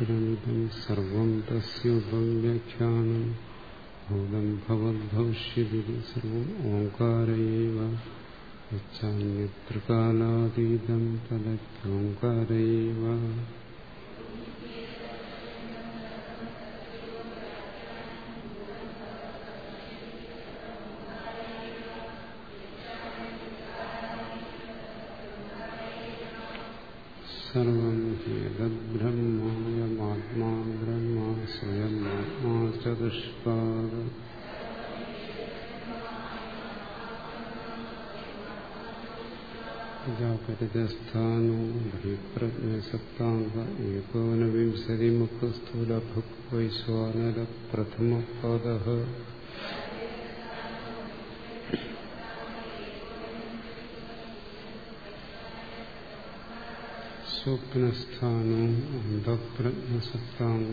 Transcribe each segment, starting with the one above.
ഇത്യേതദക്ഷരമിതം സർവം തസ്യോപവ്യാഖ്യാനം ഭൂതം ഭവദ്ഭവിഷ്യതി സർവം ഓങ്കാരയേവ യച്ചാന്യത്ര കാലാതീതം ഏകോനവിംശതിമുഖസ്ഥൂലഭുക് വൈശ്വാനര പ്രഥമപാദ സ്വപ്നസ്ഥാനോ അന്ധപ്രജ്ഞസപ്താംഗ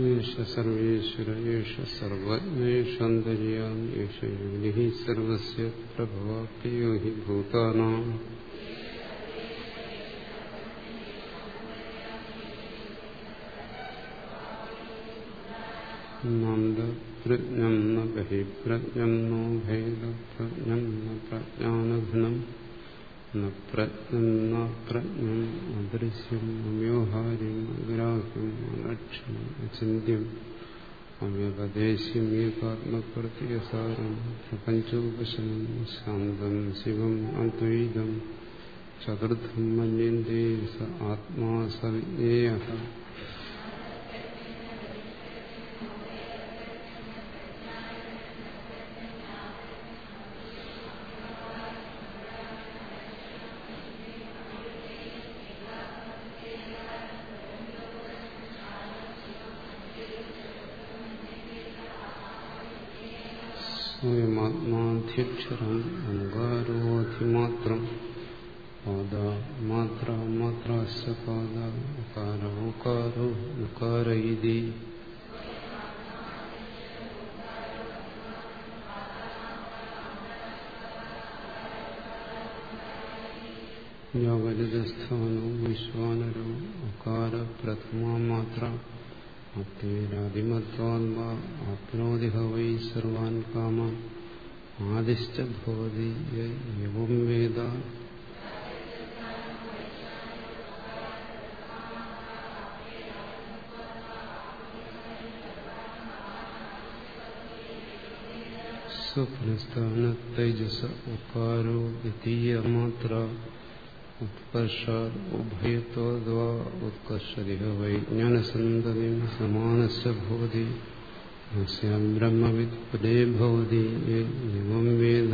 യേശ സർവേശ്വര യേശ സർവജ്ഞേഷന്തര്യാം യേശ യോനി സർവസ്യ പ്രഭവാപ്യോ ഹി ഭൂതാനാം നന്ദപ്രജ്ഞം ന ബഹിപ്രജ്ഞം നോ ഭേദപ്രജ്ഞം ന പ്രജ്ഞാനഘനം ന പ്രജ്ഞം അദൃശ്യം അവ്യവഹാര്യം അഗ്രാഹ്യം അലക്ഷ്യം അചിന്യം അവ്യപദേശം ഏകാത്മപ്രത്യസാരം പ്രപഞ്ചോപശമം ശാന്തം ശിവം അദ്വൈതം ചതുർത്ഥം മന്യന്തേ സ ആത്മാ സവിജ്ഞേയ. സ്വയമാത്മാധ്യക്ഷരം ഓങ്കാരോധിമാത്രം പാദ മാത്ര മാത്രാശ്ച പാദ. ഉകാരോകാരോ ഉകാര യാവലിതസ്ഥാനോ വിശ്വാനരോ അകാര പ്രഥമാ മാത്ര അപ്തേരാദിമത്വാത്മാ ആപ്നോതി സർവാൻ കാമാൻ ആദിശ്ച ഭവതി യവം വേദ സ്വപ്നസ്ഥാന തേജസ ഉക്കാരോ ദ്വിതീയമാത്ര ഉത്കർഷാത്ഭയത്വാ ഉത്കർഷരിഹ വൈജ്ഞാനസന്തതിം സമാനസ്യ ഭവതി. അസ്യാം ബ്രഹ്മവിത് പുലേ ഭവതി എവം വേദ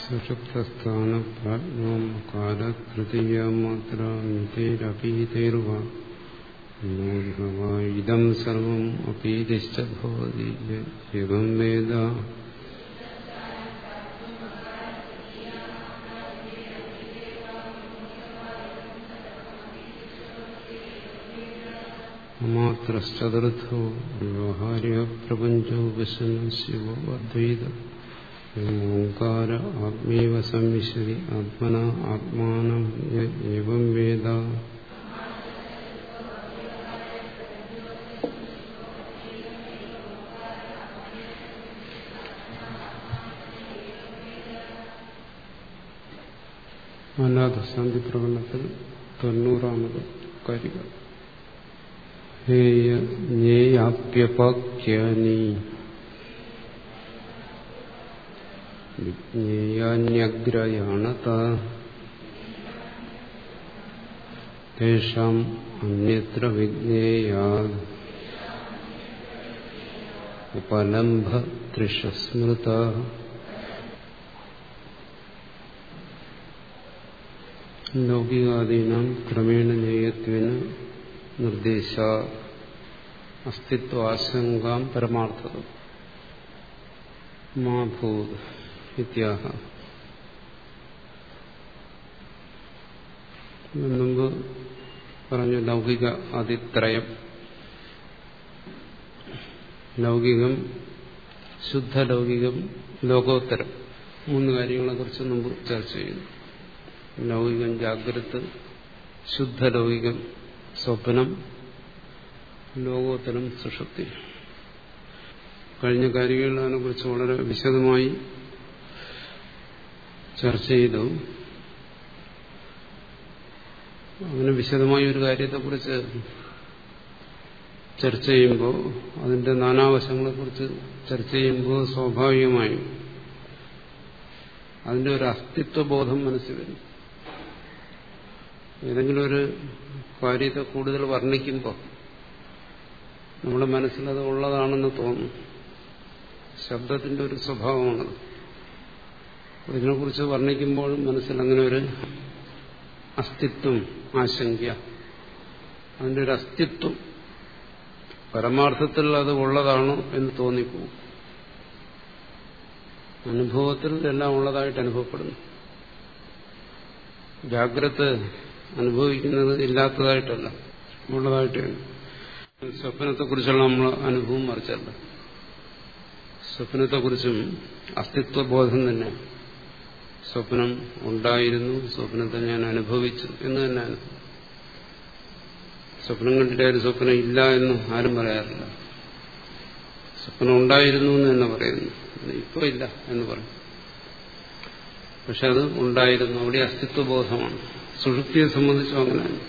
സുഷുപ്തസ്ഥാന പ്രാജ്ഞോകാല തൃതീയ മാത്ര മിതൈരപീതൈർവ ഇതം സർവം അപീതിശ്ച ഭവതി എവം വേദ അമാത്രശ്ചതുർത്ഥോ വ്യവഹാര്യ പ്രപഞ്ചോ വിഷമശിവോ അദ്വൈത ഓംകാര ആത്മീവ സംവിശതി ആത്മന ആത്മാനം ഏവം വേദ അനാഥശാന്തി പ്രകടനത്തിൽ തൊണ്ണൂറാമത് കാര്യം ഹേയജ്ഞേയാപ്യപാക്യാനി വിജ്ഞേയാന്യഗ്രയാണത. തേഷാം അന്യത്ര വിജ്ഞേയാ. ഉപലംഭ തൃഷസ്മൃത ലൗകികാദീനാം ക്രമേണ ജ്ഞേയത്വന് നിർദ്ദേശ അസ്തിത്വാശങ്കാം പരമാർത്ഥത. മാഭൂത് ഇത്യാഹ. മുമ്പ് പറഞ്ഞു ലൗകിക അതിത്രയം ലൗകികം ശുദ്ധലൗകികം ലോകോത്തരം. മൂന്ന് കാര്യങ്ങളെക്കുറിച്ച് മുമ്പ് ചർച്ച ചെയ്തു. ലൗകികം ജാഗ്രത ശുദ്ധലൗകികം സ്വപ്നം ലോകോത്തരം സുഷുപ്തി. കഴിഞ്ഞ കാര്യങ്ങളിൽ അതിനെക്കുറിച്ച് വളരെ വിശദമായി ചർച്ച ചെയ്തു. അങ്ങനെ വിശദമായ ഒരു കാര്യത്തെക്കുറിച്ച് ചർച്ച ചെയ്യുമ്പോൾ അതിന്റെ നാനാവശങ്ങളെക്കുറിച്ച് ചർച്ച ചെയ്യുമ്പോൾ സ്വാഭാവികമായും അതിന്റെ ഒരു അസ്തിത്വബോധം മനസ്സിൽ വരും. ഏതെങ്കിലും ഒരു കാര്യത്തെ കൂടുതൽ വർണിക്കുമ്പോൾ നമ്മുടെ മനസ്സിലത് ഉള്ളതാണെന്ന് തോന്നും. ശബ്ദത്തിന്റെ ഒരു സ്വഭാവമാണത് ഇതിനെക്കുറിച്ച് മനസ്സിൽ അങ്ങനെ ഒരു അസ്തിത്വം ആശങ്ക. അതിന്റെ ഒരു അസ്തിത്വം പരമാർത്ഥത്തിൽ അത് ഉള്ളതാണോ എന്ന് തോന്നിപ്പോവും അനുഭവത്തിൽ എല്ലാം ഉള്ളതായിട്ട് അനുഭവപ്പെടുന്നു. ജാഗ്രത അനുഭവിക്കുന്നത് ഇല്ലാത്തതായിട്ടല്ല. ഉള്ളതായിട്ടാണ്. സ്വപ്നത്തെക്കുറിച്ചുള്ള നമ്മൾ അനുഭവം മറിച്ചല്ല. സ്വപ്നത്തെക്കുറിച്ചും അസ്തിത്വബോധം തന്നെ. സ്വപ്നം ഉണ്ടായിരുന്നു സ്വപ്നത്തെ ഞാൻ അനുഭവിച്ചു എന്ന് തന്നെ സ്വപ്നം കണ്ടിട്ട് ഒരു സ്വപ്നം ഇല്ല എന്ന് ആരും പറയാറില്ല. സ്വപ്നം ഉണ്ടായിരുന്നു എന്ന് തന്നെ പറയുന്നു. ഇപ്പോ ഇല്ല എന്ന് പറയും. പക്ഷെ അത് ഉണ്ടായിരുന്നു. അവിടെ അസ്തിത്വബോധമാണ്. സുഷുപ്തിയെ സംബന്ധിച്ചും അങ്ങനെ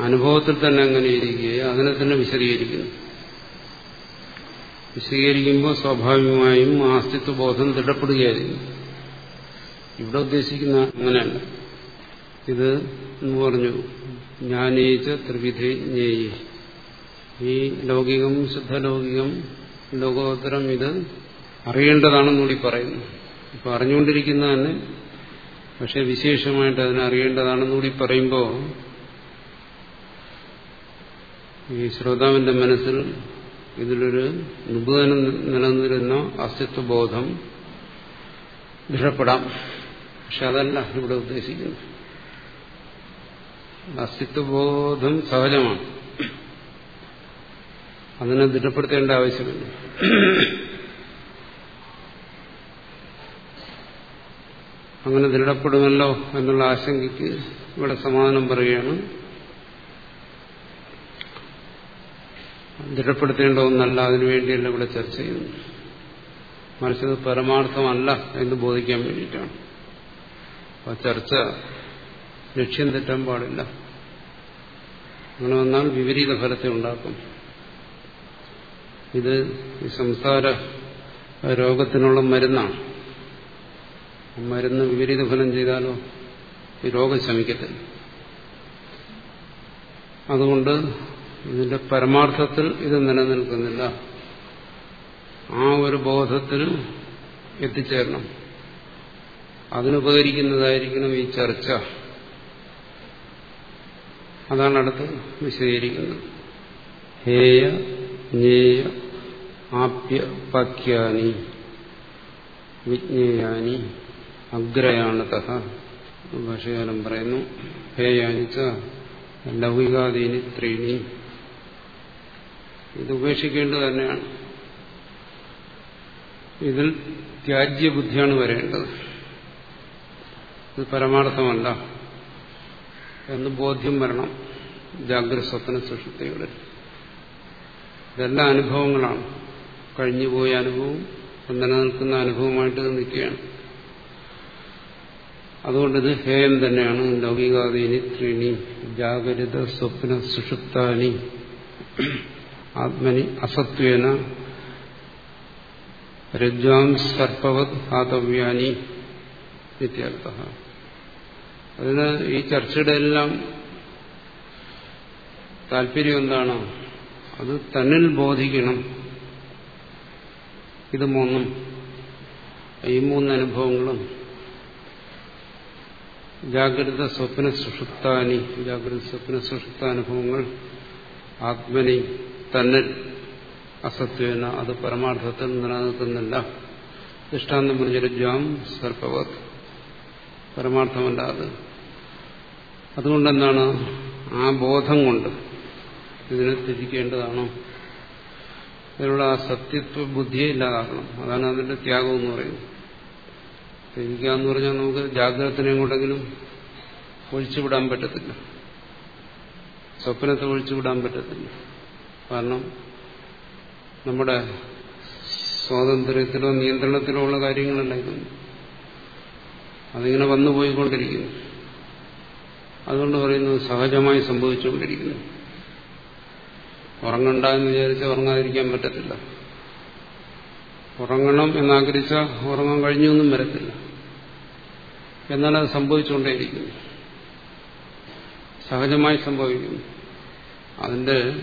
അനുഭവത്തിൽ തന്നെ അങ്ങനെ ഇരിക്കുകയും അതിനെ തന്നെ വിശദീകരിക്കുന്നു. വിശദീകരിക്കുമ്പോൾ സ്വാഭാവികമായും ആ അസ്തിത്വബോധം ദൃഢപ്പെടുകയായിരിക്കും. ഇവിടെ ഉദ്ദേശിക്കുന്ന അങ്ങനെയല്ല. ഇത് എന്ന് പറഞ്ഞു ജ്ഞാനേച്ച ത്രിവിധേ ഈ ലൗകികം ശുദ്ധലൗകികം ലോകോത്തരം ഇത് അറിയേണ്ടതാണെന്നുകൂടി പറയുന്നു. ഇപ്പൊ അറിഞ്ഞുകൊണ്ടിരിക്കുന്ന തന്നെ പക്ഷെ വിശേഷമായിട്ട് അതിനെ അറിയേണ്ടതാണെന്നുകൂടി പറയുമ്പോൾ ഈ ശ്രോതാവിന്റെ മനസ്സിൽ ഇതിലൊരു നിബുധനം നിലനിന്നിരുന്ന അസ്തിത്വബോധം ദൃഢപ്പെടാം. പക്ഷെ അതല്ല ഇവിടെ ഉദ്ദേശിക്കുന്നത്. അസ്തിത്വബോധം സഹജമാണ്. അതിനെ ദൃഢപ്പെടുത്തേണ്ട ആവശ്യമില്ല. അങ്ങനെ ദൃഢപ്പെടുമല്ലോ എന്നുള്ള ആശങ്കയ്ക്ക് ഇവിടെ സമാധാനം പറയുകയാണ്. ദൃഢപ്പെടുത്തേണ്ട ഒന്നല്ല അതിനുവേണ്ടിയല്ല ഇവിടെ ചർച്ച ചെയ്യുന്നു മറിച്ചത് പരമാർത്ഥമല്ല എന്ന് ബോധിക്കാൻ വേണ്ടിയിട്ടാണ്. ആ ചർച്ച ലക്ഷ്യം തെറ്റാൻ പാടില്ല. അങ്ങനെ വന്നാൽ വിപരീത ഫലത്തെ ഉണ്ടാക്കും. ഇത് ഈ സംസാര രോഗത്തിനുള്ള മരുന്നാണ്. മരുന്ന് വിപരീത ഫലം ചെയ്താലോ? ഈ രോഗം ശമിക്കത്തില്ല. അതുകൊണ്ട് ഇതിന്റെ പരമാർത്ഥത്തിൽ ഇത് നിലനിൽക്കുന്നില്ല. ആ ഒരു ബോധത്തിൽ എത്തിച്ചേരണം. അതിനുപകരിക്കുന്നതായിരിക്കണം ഈ ചർച്ച. അതാണ് അടുത്ത് വിശദീകരിക്കുന്നത്. ഹേയ ജ്ഞേയ ആപ്യ പക്യാനി വിജ്ഞേയാനി അഗ്രയാണത. ഭാഷകാലം പറയുന്നു. ഹേയാനിച്ച ലൗകികാദീനി ത്രീണി. ഇത് ഉപേക്ഷിക്കേണ്ടത് തന്നെയാണ്. ഇതിൽ ത്യാജ്യബുദ്ധിയാണ് വരേണ്ടത്. ഇത് പരമാർത്ഥമല്ല. എന്ന് ബോധ്യം വരണം. ജാഗ്രത സ്വപ്ന സുഷുപ്തിയുടെ ഇതെല്ലാം അനുഭവങ്ങളാണ്. കഴിഞ്ഞുപോയ അനുഭവം നിലനിൽക്കുന്ന അനുഭവമായിട്ട് നിൽക്കുകയാണ്. അതുകൊണ്ടിത് ഹേയം തന്നെയാണ്. ലൗകികാദീനി ത്രീണി ജാഗരിത സ്വപ്ന സുഷുപ്താനി ആത്മനി അസത്വേന രജ്വാം സർപ്പവത് ഹാതവ്യാനി നിത്യർത്ഥ അതിന് ഈ ചർച്ചയുടെ എല്ലാം താല്പര്യം എന്താണ് അത് തന്നിൽ ബോധിക്കണം. ഇത് മൂന്നും ഈ മൂന്ന് അനുഭവങ്ങളും ജാഗ്രത സ്വപ്ന സുഷുപ്താനി ജാഗ്രത സ്വപ്ന സുഷുപ്താനുഭവങ്ങൾ ആത്മനി തന്നിൽ അസത്വേന അത് പരമാർത്ഥത്തിൽ നിലനിൽക്കുന്നില്ല ദൃഷ്ടാന്തം പറഞ്ഞിരുജ്വാം സർപ്പവത് പരമാർത്ഥമല്ല അത് അതുകൊണ്ടെന്താണ് ആ ബോധം കൊണ്ട് ഇതിനെ ത്യജിക്കേണ്ടതാണോ? ഇതിനുള്ള ആ സത്യത്വ ബുദ്ധിയെ ഇല്ലാതാക്കണം അതാണ് അതിന്റെ ത്യാഗം എന്ന് പറയുന്നത്. ത്യജിക്കുക എന്ന് പറഞ്ഞാൽ നമുക്ക് ജാഗ്രതത്തിനെ കൊണ്ടെങ്കിലും ഒഴിച്ചുവിടാൻ പറ്റത്തില്ല. സ്വപ്നത്തെ ഒഴിച്ചുവിടാൻ പറ്റത്തില്ല. കാരണം നമ്മുടെ സ്വാതന്ത്ര്യത്തിലോ നിയന്ത്രണത്തിലോ ഉള്ള കാര്യങ്ങളല്ല ഇതൊന്നും. അതിങ്ങനെ വന്നു പോയിക്കൊണ്ടിരിക്കുന്നു. അതുകൊണ്ട് പറയുന്നത് സഹജമായി സംഭവിച്ചുകൊണ്ടിരിക്കുന്നു. ഉറങ്ങണ്ട എന്ന് വിചാരിച്ചാൽ ഉറങ്ങാതിരിക്കാൻ പറ്റത്തില്ല. ഉറങ്ങണം എന്നാഗ്രഹിച്ച ഉറങ്ങാൻ കഴിഞ്ഞൊന്നും വരത്തില്ല. എന്നാൽ അത് സംഭവിച്ചുകൊണ്ടേയിരിക്കുന്നു. സഹജമായി സംഭവിക്കുന്നു. അതിന്റെ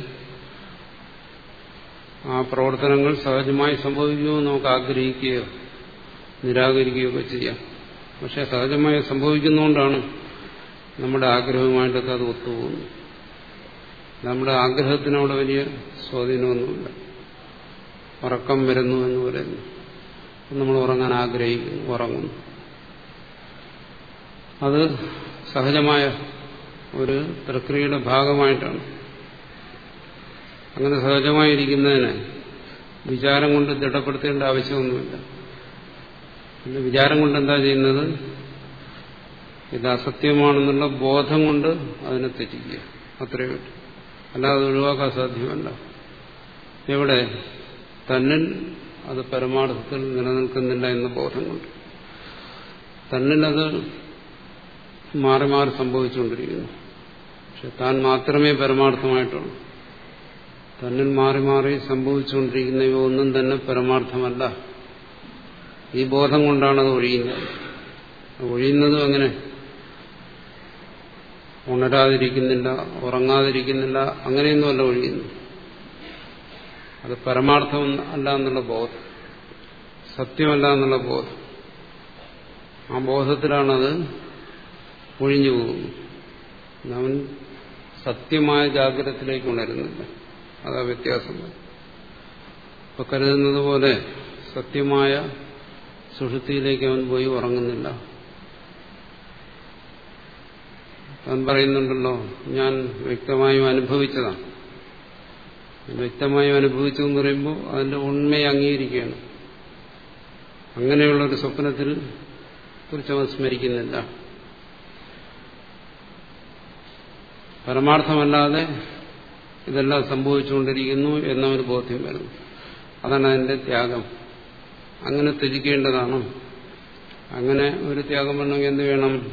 ആ പ്രവർത്തനങ്ങൾ സഹജമായി സംഭവിക്കുമെന്ന് നമുക്ക് ആഗ്രഹിക്കുകയോ നിരാകരിക്കുകയോ ഒക്കെ ചെയ്യാം. പക്ഷെ സഹജമായി സംഭവിക്കുന്നതുകൊണ്ടാണ് നമ്മുടെ ആഗ്രഹവുമായിട്ടൊക്കെ അത് ഒത്തുപോകുന്നു നമ്മുടെ ആഗ്രഹത്തിനോട് വലിയ സ്വാധീനമൊന്നുമില്ല. ഉറക്കം വരുന്നു എന്ന് പറയുന്നു. നമ്മൾ ഉറങ്ങാൻ ആഗ്രഹിക്കുന്നു ഉറങ്ങുന്നു. അത് സഹജമായ ഒരു പ്രക്രിയയുടെ ഭാഗമായിട്ടാണ്. അങ്ങനെ സഹജമായിരിക്കുന്നതിന് വിചാരം കൊണ്ട് ദൃഢപ്പെടുത്തേണ്ട ആവശ്യമൊന്നുമില്ല. പിന്നെ വിചാരം കൊണ്ട് എന്താ ചെയ്യുന്നത്? ഇത് അസത്യമാണെന്നുള്ള ബോധം കൊണ്ട് അതിനെ തെറ്റിക്കുക. അത്രയേ ഉള്ളൂ. അല്ലാതെ ഒഴിവാക്കാൻ സാധ്യമല്ല. എവിടെ? തന്നിൽ അത് പരമാർത്ഥത്തിൽ നിലനിൽക്കുന്നില്ല എന്ന ബോധം കൊണ്ട്. തന്നിലത് മാറി മാറി സംഭവിച്ചുകൊണ്ടിരിക്കുന്നു. പക്ഷെ താൻ മാത്രമേ പരമാർത്ഥമായിട്ടുള്ളൂ. തന്നിൽ മാറി മാറി സംഭവിച്ചുകൊണ്ടിരിക്കുന്ന ഇവ ഒന്നും തന്നെ പരമാർത്ഥമല്ല. ഈ ബോധം കൊണ്ടാണ് ഒഴിയുന്നത്. ഒഴിയുന്നതും അങ്ങനെ ഉണരാതിരിക്കുന്നില്ല ഉറങ്ങാതിരിക്കുന്നില്ല അങ്ങനെയൊന്നുമല്ല ഒഴിയുന്നു അത് പരമാർത്ഥം അല്ല എന്നുള്ള ബോധം. സത്യമല്ല എന്നുള്ള ബോധം. ആ ബോധത്തിലാണത് ഒഴിഞ്ഞു പോകുന്നു. അവൻ സത്യമായ ജാഗ്രതത്തിലേക്ക് ഉണരുന്നില്ല. അതാ വ്യത്യാസം. ഇപ്പൊ കരുതുന്നത് പോലെ സത്യമായ സുഷുതിയിലേക്ക് അവൻ പോയി ഉറങ്ങുന്നില്ല. താൻ പറയുന്നുണ്ടല്ലോ ഞാൻ വ്യക്തമായും അനുഭവിച്ചതാണ്. വ്യക്തമായും അനുഭവിച്ചു എന്ന് പറയുമ്പോൾ അതിന്റെ ഉണ്മയെ അംഗീകരിക്കുകയാണ്. അങ്ങനെയുള്ള ഒരു സ്വപ്നത്തിൽ കുറിച്ച് അവൻ സ്മരിക്കുന്നില്ല. പരമാർത്ഥമല്ലാതെ ഇതെല്ലാം സംഭവിച്ചുകൊണ്ടിരിക്കുന്നു എന്നവന് ബോധ്യം വരുന്നു. അതാണ് അതിന്റെ ത്യാഗം. അങ്ങനെ ത്യജിക്കേണ്ടതാണ്. അങ്ങനെ ഒരു ത്യാഗം വേണമെങ്കിൽ എന്ത് വേണം?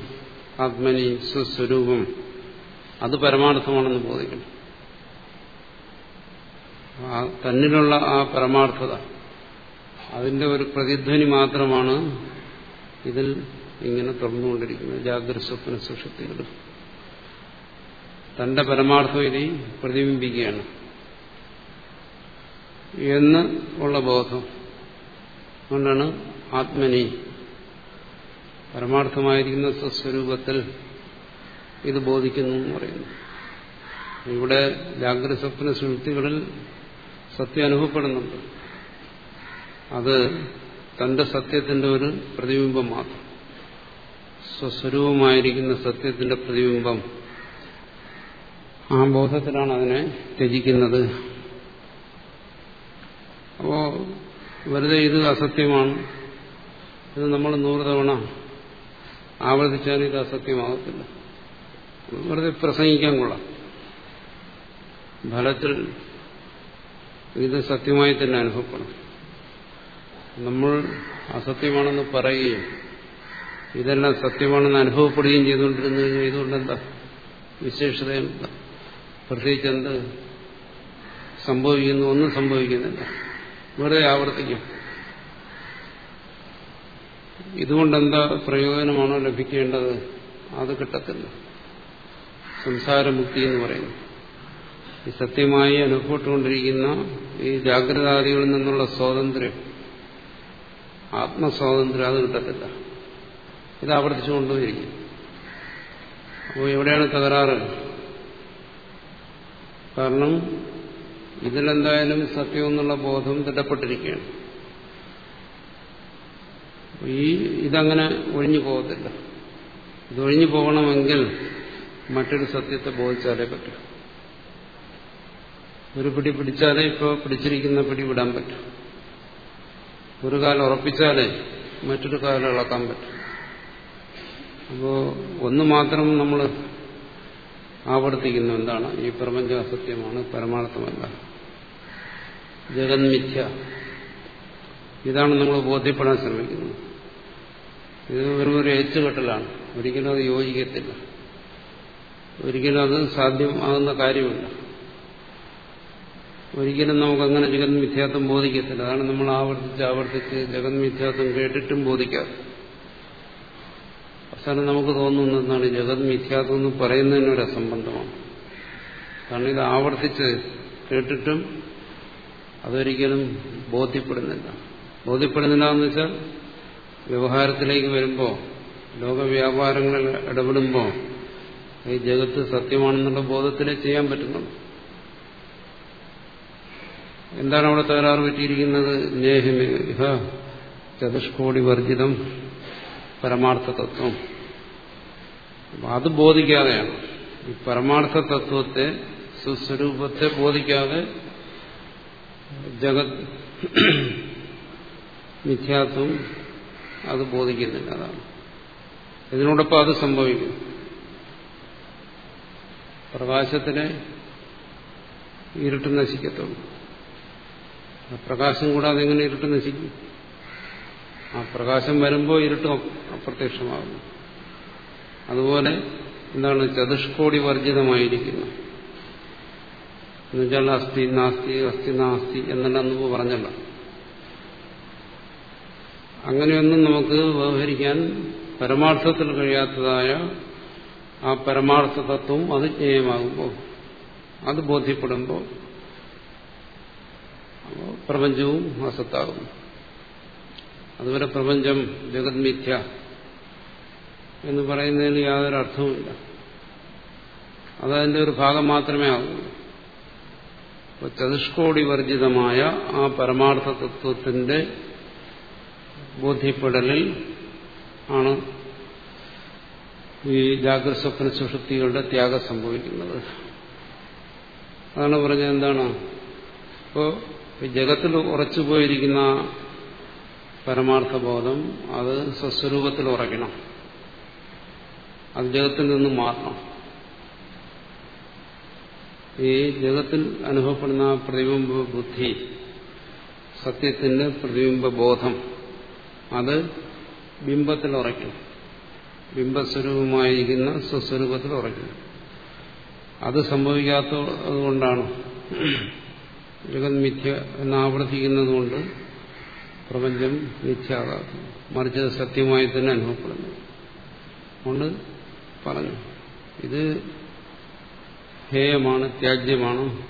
ആത്മനി സ്വസ്വരൂപം. അത് പരമാർത്ഥമാണെന്ന് ബോധിക്കണം. ആ തന്നിലുള്ള ആ പരമാർത്ഥത അതിന്റെ ഒരു പ്രതിധ്വനി മാത്രമാണ് ഇതിൽ ഇങ്ങനെ തുറന്നുകൊണ്ടിരിക്കുന്നത് ജാഗ്രത സ്വപ്ന സുഷുപ്തികൾ. തന്റെ പരമാർത്ഥം ഇനി പ്രതിബിംബിക്കുകയാണ്. എന്ന് ഉള്ള ബോധം അതുകൊണ്ടാണ് ആത്മനി. പരമാർത്ഥമായിരിക്കുന്ന സ്വസ്വരൂപത്തിൽ ഇത് ബോധിക്കുന്നു എന്ന് പറയുന്നു ഇവിടെ ജാഗ്രത സ്വപ്ന സുഹൃത്തികളിൽ സത്യം അനുഭവപ്പെടുന്നുണ്ട്. അത് തന്റെ സത്യത്തിന്റെ ഒരു പ്രതിബിംബം മാത്രം. സ്വസ്വരൂപമായിരിക്കുന്ന സത്യത്തിന്റെ പ്രതിബിംബം ആ ബോധത്തിലാണ് അതിനെ ത്യജിക്കുന്നത്. അപ്പോ വെറുതെ ഇത് അസത്യമാണ്. ഇത് നമ്മൾ നൂറ് തവണ ആവർത്തിച്ചാൽ ഇത് അസത്യമാകത്തില്ല. വെറുതെ പ്രസംഗിക്കാൻ കൊള്ളാം. ഫലത്തിൽ ഇത് സത്യമായി തന്നെ അനുഭവപ്പെടും നമ്മൾ അസത്യമാണെന്ന് പറയുകയും ഇതെല്ലാം സത്യമാണെന്ന് അനുഭവപ്പെടുകയും ചെയ്തുകൊണ്ടിരുന്നു കഴിഞ്ഞാൽ എന്താ പ്രത്യേകിച്ച് എന്ത് സംഭവിക്കുന്നു ഒന്നും സംഭവിക്കുന്നില്ല. വെറുതെ ആവർത്തിക്കും. ഇതുകൊണ്ടെന്താ പ്രയോജനമാണോ ലഭിക്കേണ്ടത്? അത് കിട്ടത്തില്ല. സംസാരമുക്തി എന്ന് പറയുന്നു. ഈ സത്യമായി അനുഭവപ്പെട്ടുകൊണ്ടിരിക്കുന്ന ഈ ജാഗ്രതാദികളിൽ നിന്നുള്ള സ്വാതന്ത്ര്യം ആത്മസ്വാതന്ത്ര്യം അത് കിട്ടത്തില്ല. ഇത് ആവർത്തിച്ചുകൊണ്ടേയിരിക്കും അപ്പോൾ എവിടെയാണ് തകരാറ്? കാരണം ഇതിലെന്തായാലും സത്യം എന്നുള്ള ബോധം തിട്ടപ്പെട്ടിരിക്കുകയാണ് ഈ ഇതങ്ങനെ ഒഴിഞ്ഞു പോകത്തില്ല. ഇതൊഴിഞ്ഞു പോകണമെങ്കിൽ മറ്റൊരു സത്യത്തെ ബോധിച്ചാലേ പറ്റൂ. ഒരു പിടി പിടിച്ചാലേ ഇപ്പോൾ പിടിച്ചിരിക്കുന്ന പിടി വിടാൻ പറ്റും. ഒരു കാലം ഉറപ്പിച്ചാലേ മറ്റൊരു കാലം ഇളക്കാൻ പറ്റും. അപ്പോ ഒന്ന് മാത്രം നമ്മൾ ആവർത്തിക്കുന്നു എന്താണ്? ഈ പ്രപഞ്ചം അസത്യമാണ് പരമാർത്ഥമല്ല. ജഗന്മിഥ്യ. ഇതാണ് നമ്മൾ ബോധ്യപ്പെടാൻ ശ്രമിക്കുന്നത്. ഇത് വെറും ഒരു ഏച്ചുകെട്ടലാണ് ഒരിക്കലും അത് യോജിക്കത്തില്ല. ഒരിക്കലും അത് സാധ്യമാകുന്ന കാര്യമില്ല. ഒരിക്കലും നമുക്കങ്ങനെ ജഗന്മിഥ്യാത്വം ബോധിക്കത്തില്ല. അതാണ് നമ്മൾ ആവർത്തിച്ച് ആവർത്തിച്ച് ജഗന്മിഥ്യാത്വം കേട്ടിട്ടും ബോധിക്കാറ് അവസാനം നമുക്ക് തോന്നുന്ന എന്നാണ് ജഗത് മിഥ്യാത്വം എന്ന് പറയുന്നതിനൊരു അസംബന്ധമാണ്. കാരണം ഇത് ആവർത്തിച്ച് കേട്ടിട്ടും അതൊരിക്കലും ബോധ്യപ്പെടുന്നില്ല. ബോധ്യപ്പെടുന്നില്ല എന്ന് വെച്ചാൽ വ്യവഹാരത്തിലേക്ക് വരുമ്പോൾ ലോകവ്യാപാരങ്ങളിൽ ഇടപെടുമ്പോൾ ഈ ജഗത്ത് സത്യമാണെന്നുള്ള ബോധത്തിലേ ചെയ്യാൻ പറ്റുന്നുള്ളൂ. എന്താണ് അവിടെ തകരാറ് പറ്റിയിരിക്കുന്നത്? ചതുഷ്കോടി വർജിതം. പരമാർത്ഥ തത്വം അത് ബോധിക്കാതെയാണ്. ഈ പരമാർത്ഥ തത്വത്തെ സുസ്വരൂപത്തെ ബോധിക്കാതെ ജഗത് മിഥ്യാത്വം അത് ബോധിക്കുന്നില്ല അതാണ്. ഇതിനോടൊപ്പം അത് സംഭവിക്കും. പ്രകാശത്തിനെ ഇരുട്ട് നശിക്കത്തുള്ളൂ. പ്രകാശം കൂടാതെ എങ്ങനെ ഇരുട്ട് നശിക്കും? ആ പ്രകാശം വരുമ്പോൾ ഇരുട്ട് അപ്രത്യക്ഷമാകുന്നു. അതുപോലെ എന്താണ് ചതുഷ്കോടി വർജിതമായിരിക്കുന്നു. എന്നുവെച്ചാൽ അസ്ഥി നാസ്തി അസ്ഥി നാസ്തി എന്നെല്ലാം മുമ്പ് പറഞ്ഞല്ല. അങ്ങനെയൊന്നും നമുക്ക് വ്യവഹരിക്കാൻ പരമാർത്ഥത്തിൽ കഴിയാത്തതായ ആ പരമാർത്ഥ തത്വം അത് ജ്ഞേയമാകുമ്പോൾ അത് ബോധ്യപ്പെടുമ്പോൾ പ്രപഞ്ചവും അസത്താകുന്നു. അതുവരെ പ്രപഞ്ചം ജഗത് മിഥ്യ എന്ന് പറയുന്നതിന് യാതൊരു അർത്ഥവുമില്ല അതതിന്റെ ഒരു ഭാഗം മാത്രമേ ആകുള്ളൂ അപ്പോൾ ചതുഷ്കോടി വർജിതമായ ആ പരമാർത്ഥ തത്വത്തിന്റെ ബോധ്യപ്പെടലിൽ ആണ് ഈ ജാഗ്രത സ്വപ്ന സുഷുപ്തികളുടെ ത്യാഗം സംഭവിക്കുന്നത്. അതാണ് പറഞ്ഞത് എന്താണ്? ഇപ്പോൾ ജഗത്തിൽ ഉറച്ചുപോയിരിക്കുന്ന പരമാർത്ഥബോധം അത് സ്വസ്വരൂപത്തിൽ ഉറയ്ക്കണം. അത് ജഗത്തിൽ നിന്നും മാറണം ഈ ജഗത്തിൽ അനുഭവപ്പെടുന്ന പ്രതിബിംബ ബുദ്ധി സത്യത്തിന്റെ പ്രതിബിംബ ബോധം അത് ബിംബത്തിൽ ഉറയ്ക്കും. ബിംബസ്വരൂപമായിരിക്കുന്ന സ്വസ്വരൂപത്തിൽ ഉറയ്ക്കും. അത് സംഭവിക്കാത്തത് കൊണ്ടാണ്. ജഗത് മിഥ്യ എന്ന് പ്രപഞ്ചം മിഥ്യാകാത്തത് മറിച്ച് സത്യമായി തന്നെ അനുഭവപ്പെടുന്നു. അതുകൊണ്ട് പറഞ്ഞു. ഇത് ഹേയമാണ് ത്യാജ്യമാണ്.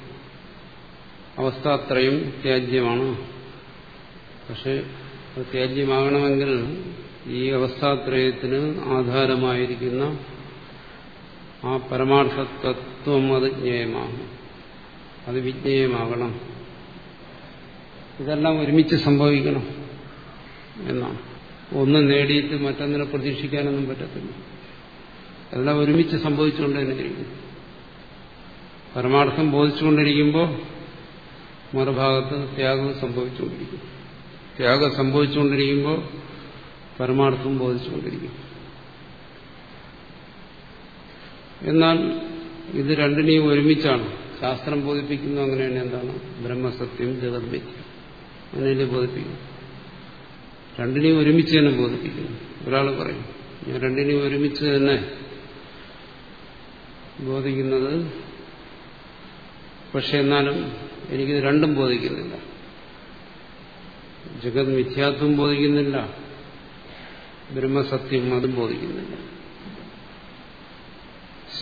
അവസ്ഥാത്രയും ത്യാജ്യമാണ്. പക്ഷെ ത്യാജ്യമാകണമെങ്കിൽ ഈ അവസ്ഥാത്രയത്തിന് ആധാരമായിരിക്കുന്ന ആ പരമാർത്ഥ തത്വം അത് ജ്ഞേയമാകും. അത് വിജ്ഞേയമാകണം. ഇതെല്ലാം ഒരുമിച്ച് സംഭവിക്കണം എന്നാണ്. ഒന്ന് നേടിയിട്ട് മറ്റൊന്നിനെ പ്രതീക്ഷിക്കാനൊന്നും പറ്റത്തില്ല. എല്ലാം ഒരുമിച്ച് സംഭവിച്ചുകൊണ്ട് തന്നെ ഇരിക്കുന്നു പരമാർത്ഥം ബോധിച്ചുകൊണ്ടിരിക്കുമ്പോൾ മറുഭാഗത്ത് ത്യാഗം സംഭവിച്ചുകൊണ്ടിരിക്കും. ത്യാഗം സംഭവിച്ചുകൊണ്ടിരിക്കുമ്പോൾ പരമാർത്ഥം ബോധിച്ചുകൊണ്ടിരിക്കും. എന്നാൽ ഇത് രണ്ടിനെയും ഒരുമിച്ചാണ്. ശാസ്ത്രം ബോധിപ്പിക്കുന്നു അങ്ങനെയാണ്. എന്താണ്? ബ്രഹ്മസത്യം ജഗദ്മിഥ്യ അങ്ങനെയല്ലേ ബോധിപ്പിക്കുന്നു. രണ്ടിനെയും ഒരുമിച്ച് തന്നെ ബോധിപ്പിക്കുന്നു. ഒരാൾ പറയും ഞാൻ രണ്ടിനെയും ഒരുമിച്ച് തന്നെ ബോധിക്കുന്നത് പക്ഷെ എന്നാലും എനിക്കിത് രണ്ടും ബോധിക്കുന്നില്ല. ജഗത് മിഥ്യാത്വം ബോധിക്കുന്നില്ല. ബ്രഹ്മസത്യം അതും ബോധിക്കുന്നില്ല.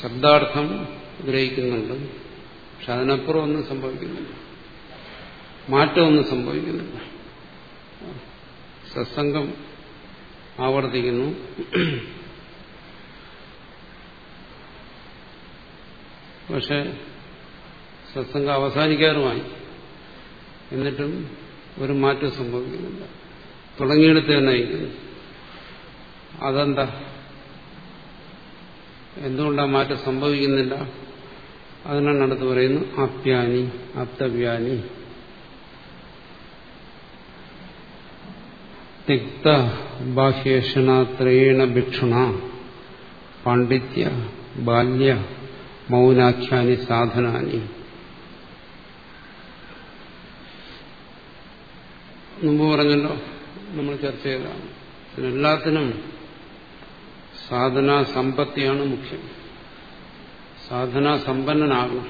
ശബ്ദാർത്ഥം ഗ്രഹിക്കുന്നുണ്ട്. പക്ഷെ അതിനപ്പുറം ഒന്നും സംഭവിക്കുന്നില്ല. മാറ്റമൊന്നും സംഭവിക്കുന്നില്ല. സത്സംഗം ആവർത്തിക്കുന്നു. പക്ഷെ സത്സംഗം അവസാനിക്കാറുമായി. എന്നിട്ടും ഒരു മാറ്റം സംഭവിക്കുന്നില്ല. തുടങ്ങിയെടുത്ത് തന്നെ ഇരിക്കുന്നു. അതെന്താ? എന്തുകൊണ്ടാണ് മാറ്റം സംഭവിക്കുന്നില്ല? അതിനാണ് അടുത്ത് പറയുന്നു ആപ്യാനി ആപ്തവ്യാനി തിക്ത ബാഹ്യേഷണത്രയേണ ഭിക്ഷുണ. പാണ്ഡിത്യ ബാല്യ മൗനാഖ്യാനി സാധനാനി. മുമ്പ് പറഞ്ഞല്ലോ നമ്മൾ ചർച്ച ചെയ്തതാണ്. എല്ലാത്തിനും സാധനാ സമ്പത്തിയാണ് മുഖ്യം. സാധനാ സമ്പന്നനാകും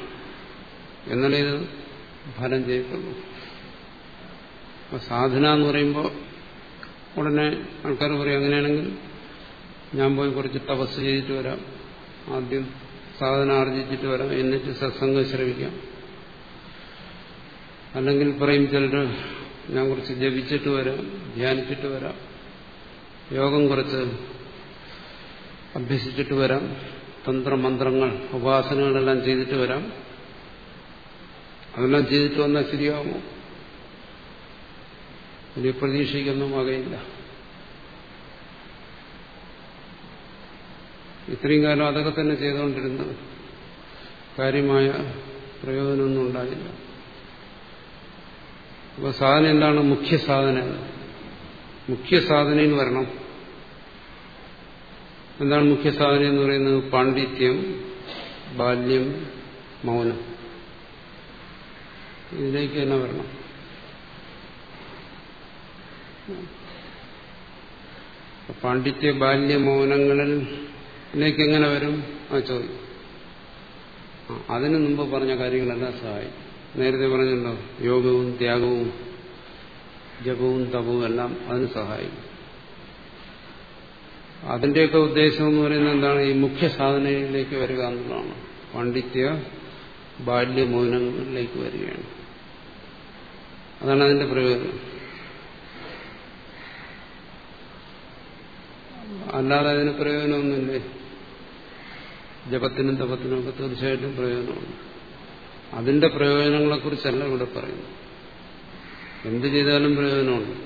എന്നാലേ ഇത്? ഫലം ചെയ്യത്തുള്ളൂ അപ്പൊ സാധന എന്ന് പറയുമ്പോൾ ഉടനെ ആൾക്കാർ പറയും അങ്ങനെയാണെങ്കിൽ ഞാൻ പോയി കുറച്ച് തപസ് ചെയ്തിട്ട് വരാം. ആദ്യം സാധന ആർജിച്ചിട്ട് വരാം. എന്നിട്ട് സത്സംഗം ശ്രമിക്കാം അല്ലെങ്കിൽ പറയും ചിലർ ഞാൻ കുറച്ച് ജപിച്ചിട്ട് വരാം ധ്യാനിച്ചിട്ട് വരാം. യോഗം കുറച്ച് അഭ്യസിച്ചിട്ട് വരാം. തന്ത്രമന്ത്രങ്ങൾ ഉപാസനകളെല്ലാം ചെയ്തിട്ട് വരാം. അതെല്ലാം ചെയ്തിട്ട് വന്നാൽ ശരിയാവുമോ വലിയ പ്രതീക്ഷയ്ക്കൊന്നും വകയില്ല ഇത്രയും കാലം അതൊക്കെ തന്നെ ചെയ്തുകൊണ്ടിരുന്നത്. കാര്യമായ പ്രയോജനമൊന്നും ഉണ്ടായില്ല. അപ്പോൾ സാധന എന്താണ്? മുഖ്യ സാധന. മുഖ്യ സാധനയിൽ വരണം. എന്താണ് മുഖ്യ സാധന എന്ന് പറയുന്നത്? പാണ്ഡിത്യം ബാല്യം മൗനം. ഇതിലേക്ക് തന്നെ വരണം. പാണ്ഡിത്യ ബാല്യ മൗനങ്ങളിലേക്ക് എങ്ങനെ വരും? ആ ചോദ്യം. അതിനു മുമ്പ് പറഞ്ഞ കാര്യങ്ങളെല്ലാം സഹായിക്കും നേരത്തെ പറഞ്ഞല്ലോ യോഗവും ത്യാഗവും ജപവും തപവും എല്ലാം അതിന് സഹായി. അതിന്റെയൊക്കെ ഉദ്ദേശം എന്ന് പറയുന്നത് എന്താണ്? ഈ മുഖ്യ സാധനയിലേക്ക് വരിക എന്നുള്ളതാണ്. പാണ്ഡിത്യ ബാല്യമൗനങ്ങളിലേക്ക് വരികയാണ്. അതാണ് അതിന്റെ പ്രയോജനം. അല്ലാതെ അതിന് പ്രയോജനമൊന്നുമില്ലേ. ജപത്തിനും തപത്തിനും ഒക്കെ തീർച്ചയായിട്ടും പ്രയോജനമാണ്. അതിന്റെ പ്രയോജനങ്ങളെ പ്രയോജനങ്ങളെക്കുറിച്ചല്ല ഇവിടെ പറയുന്നു എന്ത് ചെയ്താലും പ്രയോജനമുണ്ട്.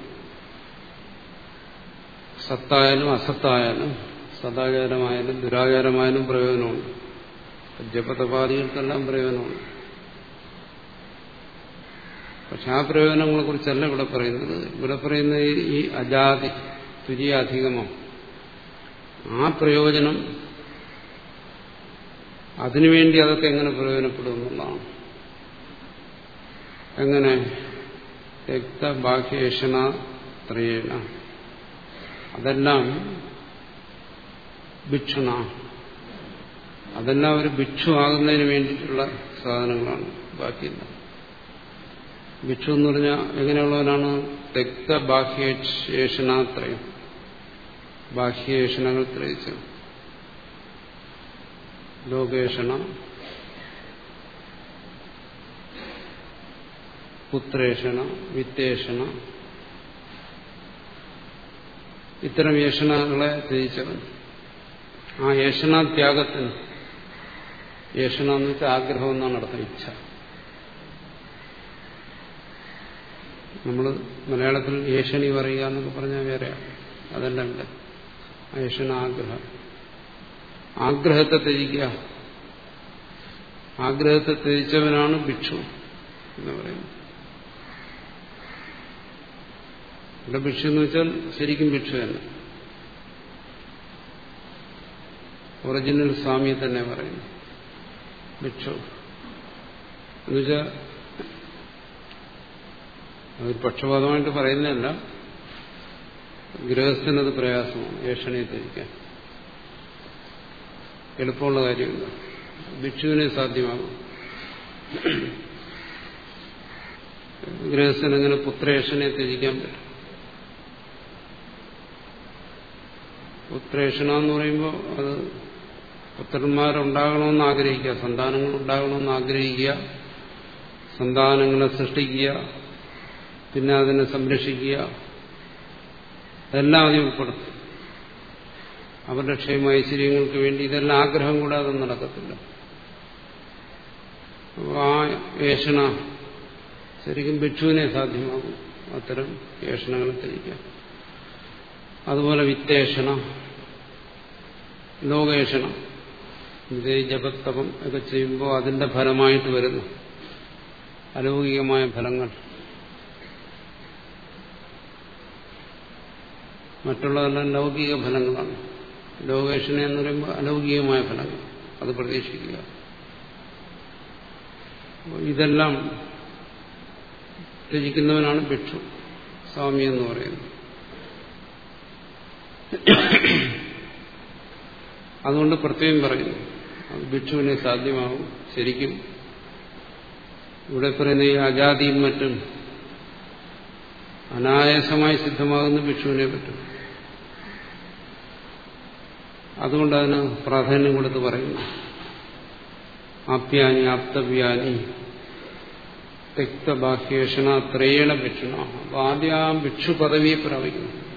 സത്തായാലും അസത്തായാലും സദാചാരമായാലും ദുരാചാരമായാലും പ്രയോജനമുണ്ട്. ജപതപാദികൾക്കെല്ലാം പ്രയോജനമുണ്ട്. പക്ഷെ ആ പ്രയോജനങ്ങളെ കുറിച്ചല്ല ഇവിടെ പറയുന്നത്. ഇവിടെ പറയുന്നത് ഈ അജാതി തുര്യാധികമം ആ പ്രയോജനം അതിനുവേണ്ടി അതൊക്കെ എങ്ങനെ പ്രയോജനപ്പെടും എങ്ങനെ? രക്തബാഹ്യേഷണ ത്രയേണ അതെല്ലാം ഭിക്ഷണ. അതെല്ലാം ഒരു ഭിക്ഷു ആകുന്നതിന് വേണ്ടിയിട്ടുള്ള സാധനങ്ങളാണ്. ബാക്കിയില്ല. ഭിക്ഷു എന്ന് പറഞ്ഞാൽ എങ്ങനെയുള്ളവനാണ്? തെക്ത ബാഹ്യേഷണകൾ ത്രയിച്ചു പുത്രേഷണം പുത്രേഷണ വിത്തേഷണ ഇത്തരം യേഷണകളെ ത്യജിച്ചവൻ ആ യേഷണാത്യാഗത്തിന് ഏഷണ എന്ന് വെച്ചാൽ ആഗ്രഹം എന്നാണ് അർത്ഥം ഇച്ഛ. നമ്മൾ മലയാളത്തിൽ ഏഷണി പറയുക എന്നൊക്കെ പറഞ്ഞാൽ വേറെയാണ് അതല്ല ഇവിടെ ആഗ്രഹം ആഗ്രഹത്തെ ത്യജിക്കുക. ആഗ്രഹത്തെ ത്യജിച്ചവനാണ് ഭിക്ഷു എന്ന് പറയുന്നത്. ഇവിടെ ഭിക്ഷു എന്ന് വെച്ചാൽ ശരിക്കും ഭിക്ഷു തന്നെ. ഒറിജിനൽ സ്വാമിയെ തന്നെ പറയുന്നു. ഭിക്ഷു. എന്നുവെച്ചാൽ അതൊരു പക്ഷപാതമായിട്ട് പറയുന്നതല്ല. ഗൃഹസ്ഥനത് പ്രയാസമാണ്. ഏഷണയെ ധരിക്കാൻ എളുപ്പമുള്ള കാര്യമില്ല. ഭിക്ഷുവിനെ സാധ്യമാകും. ഗൃഹസ്ഥൻ എങ്ങനെ പുത്രേഷനെ ത്യജിക്കാൻ പറ്റും? പുത്രേഷണ എന്ന് പറയുമ്പോൾ അത് പുത്രന്മാരുണ്ടാകണമെന്ന് ആഗ്രഹിക്കുക സന്താനങ്ങൾ ഉണ്ടാകണമെന്ന് ആഗ്രഹിക്കുക സന്താനങ്ങളെ സൃഷ്ടിക്കുക പിന്നെ അതിനെ സംരക്ഷിക്കുക അതെല്ലാം അതിൽ ഉൾപ്പെടും അവരുടെ ക്ഷേമ ഐശ്വര്യങ്ങൾക്ക് വേണ്ടി ഇതെല്ലാം ആഗ്രഹം കൂടാതെ നടക്കത്തില്ല. ആ ഏഷണ ശരിക്കും ഭിക്ഷുവിനെ സാധ്യമാകും അത്തരം വേഷണങ്ങൾ ധരിക്കാം അതുപോലെ വിത്തേഷണ ലോകേഷണം ഇതേ ജപത്തപം ഒക്കെ ചെയ്യുമ്പോൾ അതിന്റെ ഫലമായിട്ട് വരുന്നു അലൗകികമായ ഫലങ്ങൾ മറ്റുള്ളതെല്ലാം ലൗകിക ഫലങ്ങളാണ്. ലോകേഷണ എന്ന് പറയുമ്പോൾ അലൗകികമായ ഫലങ്ങൾ. അത് പ്രതീക്ഷിക്കുക. ഇതെല്ലാം ത്യജിക്കുന്നവനാണ് ഭിക്ഷു സ്വാമി എന്ന് പറയുന്നത്. അതുകൊണ്ട് പ്രത്യേകം പറയുന്നു അത് ഭിക്ഷുവിനെ സാധ്യമാവും ശരിക്കും. ഇവിടെ പറയുന്ന ഈ അജാതിയും മറ്റും അനായാസമായി സിദ്ധമാകുന്ന ഭിക്ഷുവിനെ പറ്റും. അതുകൊണ്ട് അതിന് പ്രാധാന്യം കൊടുത്ത് പറയുന്നു ആപ്യാനി ആപ്തവ്യാനി തെക്തബാഹ്യേഷണ ത്രേണ ഭിക്ഷുണ. ആദ്യം ഭിക്ഷു പദവിയെ പ്രാപിക്കണം.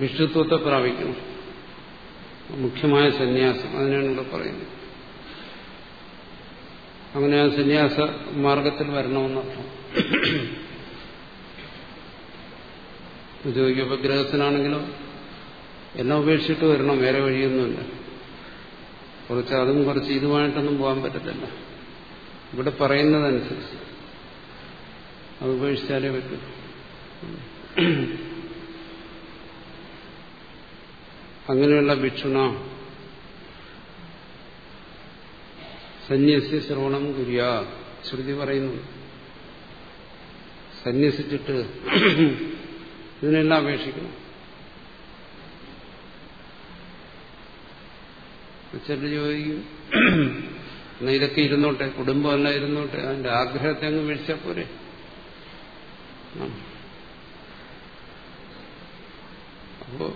ഭിക്ഷുത്വത്തെ പ്രാപിക്കണം. മുഖ്യമായ സന്യാസം അതിനാണ് ഇവിടെ പറയുന്നത്. അങ്ങനെ ആ സന്യാസ മാർഗത്തിൽ വരണമെന്നർത്ഥം ഉദ്യോഗിക ഗ്രഹത്തിനാണെങ്കിലും എല്ലാം ഉപേക്ഷിച്ചിട്ട് വരണം വേറെ വഴിയൊന്നുമില്ല. കുറച്ച് അതും കുറച്ച് ഇതുമായിട്ടൊന്നും പോകാൻ പറ്റത്തില്ല. ഇവിടെ പറയുന്നതനുസരിച്ച്. അത് ഉപേക്ഷിച്ചാലേ പറ്റൂ. അങ്ങനെയുള്ള ഭിക്ഷുണ സന്യസി ശ്രവണം കുര്യ. ശ്രുതി പറയുന്നു. സന്യസിച്ചിട്ട് ഇതിനെല്ലാം അപേക്ഷിക്കണം. ചില ചോദിക്കും. എന്നാ ഇതൊക്കെ ഇരുന്നോട്ടെ കുടുംബം കുടുംബമെല്ലാം ഇരുന്നോട്ടെ അതിന്റെ ആഗ്രഹത്തെ അങ്ങ് വീഴ്ച പോരെ. അപ്പോ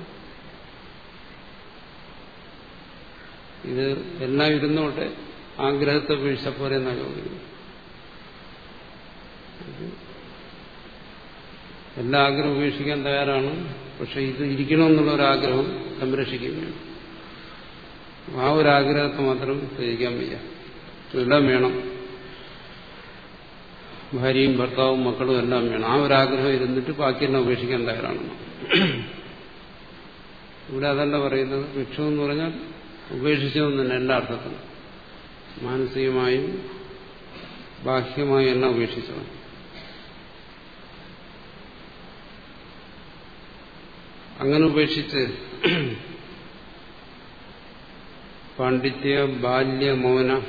ഇത് എല്ലാം ഇരുന്നോട്ടെ ആഗ്രഹത്തെ വീഴ്ച പോരെ എന്നാണ് ചോദിക്കുന്നത് എല്ലാ ആഗ്രഹം ഉപേക്ഷിക്കാൻ തയ്യാറാണ്. പക്ഷെ ഇത് ഇരിക്കണമെന്നുള്ള ഒരാഗ്രഹം സംരക്ഷിക്കുകയാണ്. ആ ഒരു ആഗ്രഹത്തെ മാത്രം ത്യജിക്കാൻ വയ്യ. എല്ലാം വേണം. ഭാര്യയും ഭർത്താവും മക്കളും എല്ലാം വേണം. ആ ഒരു ആഗ്രഹം ഇരുന്നിട്ട് ബാക്കിയെല്ലാം ഉപേക്ഷിക്കാൻ തയ്യാറാണ്. ഇവിടെ അതല്ല പറയുന്നത്. ഭിക്ഷം എന്ന് പറഞ്ഞാൽ ഉപേക്ഷിച്ചതെന്ന് തന്നെ എല്ലാ അർത്ഥത്തിലും. മാനസികമായും ബാഹ്യമായും എല്ലാം ഉപേക്ഷിച്ചതാണ്. അങ്ങനെ ഉപേക്ഷിച്ച് പാണ്ഡിത്യ ബാല്യ മൗന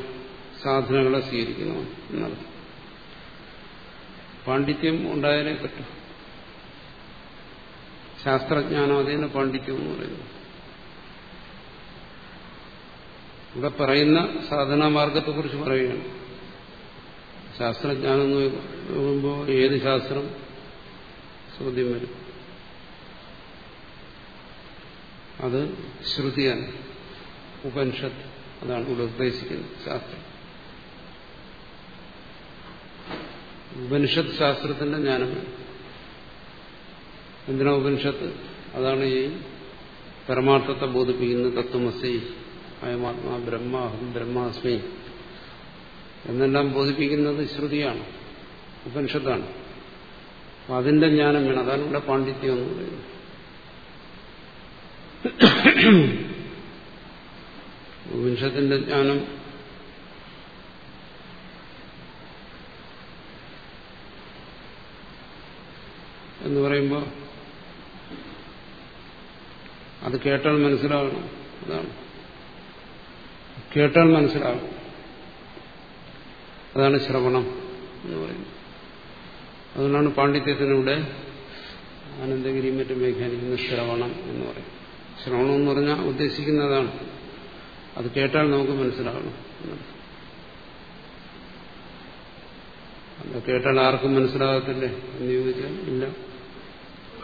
സാധനങ്ങളെ സ്വീകരിക്കുന്നു എന്നർത്ഥം പാണ്ഡിത്യം ഉണ്ടായാലേ പറ്റും. ശാസ്ത്രജ്ഞാനം അതിന് പാണ്ഡിത്യം എന്ന് പറയുന്നു. ഇവിടെ പറയുന്ന സാധനാമാർഗത്തെക്കുറിച്ച് പറയുകയാണ്. ശാസ്ത്രജ്ഞാനം എന്ന് നോക്കുമ്പോൾ ഏത് ശാസ്ത്രം? ചോദ്യം വരും. അത് ശ്രുതിയാണ്. ഉപനിഷത്ത്. അതാണ് ഇവിടെ ഉദ്ദേശിക്കുന്നത്. ശാസ്ത്രം. ഉപനിഷത്ത് ശാസ്ത്രത്തിന്റെ ജ്ഞാനം എന്തിനാ ഉപനിഷത്ത്? അതാണ് ഈ പരമാർത്ഥത്തെ ബോധിപ്പിക്കുന്ന തത്വമസി. അയമാത്മാ ബ്രഹ്മാഹം ബ്രഹ്മാസ്മി. എന്നെല്ലാം ബോധിപ്പിക്കുന്നത് ശ്രുതിയാണ്. ഉപനിഷത്താണ്. അതിന്റെ ജ്ഞാനം വേണം. അതാണ് ഇവിടെ പാണ്ഡിത്യം എന്ന് പറയുന്നത്. ഉപനിഷത്തിന്റെ ജ്ഞാനം. എന്ന് പറയുമ്പോൾ അത് കേട്ടാൽ മനസ്സിലാവണം. അതാണ്. കേട്ടാൽ മനസ്സിലാവും അതാണ് ശ്രവണം എന്ന് പറയുന്നത്. അതുകൊണ്ടാണ് പാണ്ഡിത്യത്തിനൂടെ ആനന്ദഗിരിയും മറ്റും വ്യാഖ്യാനിക്കുന്ന ശ്രവണം എന്ന് പറയും ശ്രവണം എന്ന് പറഞ്ഞാൽ ഉദ്ദേശിക്കുന്നതാണ്. അത് കേട്ടാൽ നമുക്ക് മനസ്സിലാകണം അത് കേട്ടാൽ ആർക്കും മനസ്സിലാകത്തില്ലേ? എന്ന് ചോദിച്ചാൽ ഇല്ല.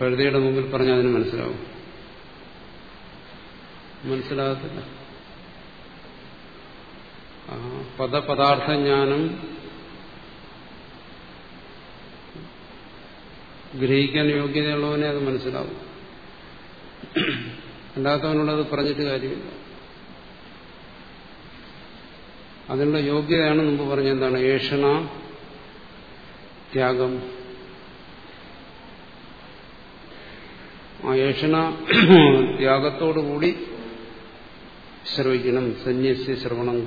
കഴുതയുടെ മുമ്പിൽ പറഞ്ഞാൽ അതിന് മനസ്സിലാവും. മനസ്സിലാകത്തില്ല. ആ പദപദാർത്ഥജ്ഞാനം ഗ്രഹിക്കാൻ യോഗ്യതയുള്ളവനെ അത് മനസ്സിലാവും. അല്ലാത്തവനോട് അത് പറഞ്ഞിട്ട് കാര്യമില്ല. അതിനുള്ള യോഗ്യതയാണ് മുമ്പ് പറഞ്ഞ എന്താണ്? ഏഷണ ത്യാഗം. ആ ഏഷണ ത്യാഗത്തോടുകൂടി ശ്രവിക്കണം. സന്യസി ശ്രവണം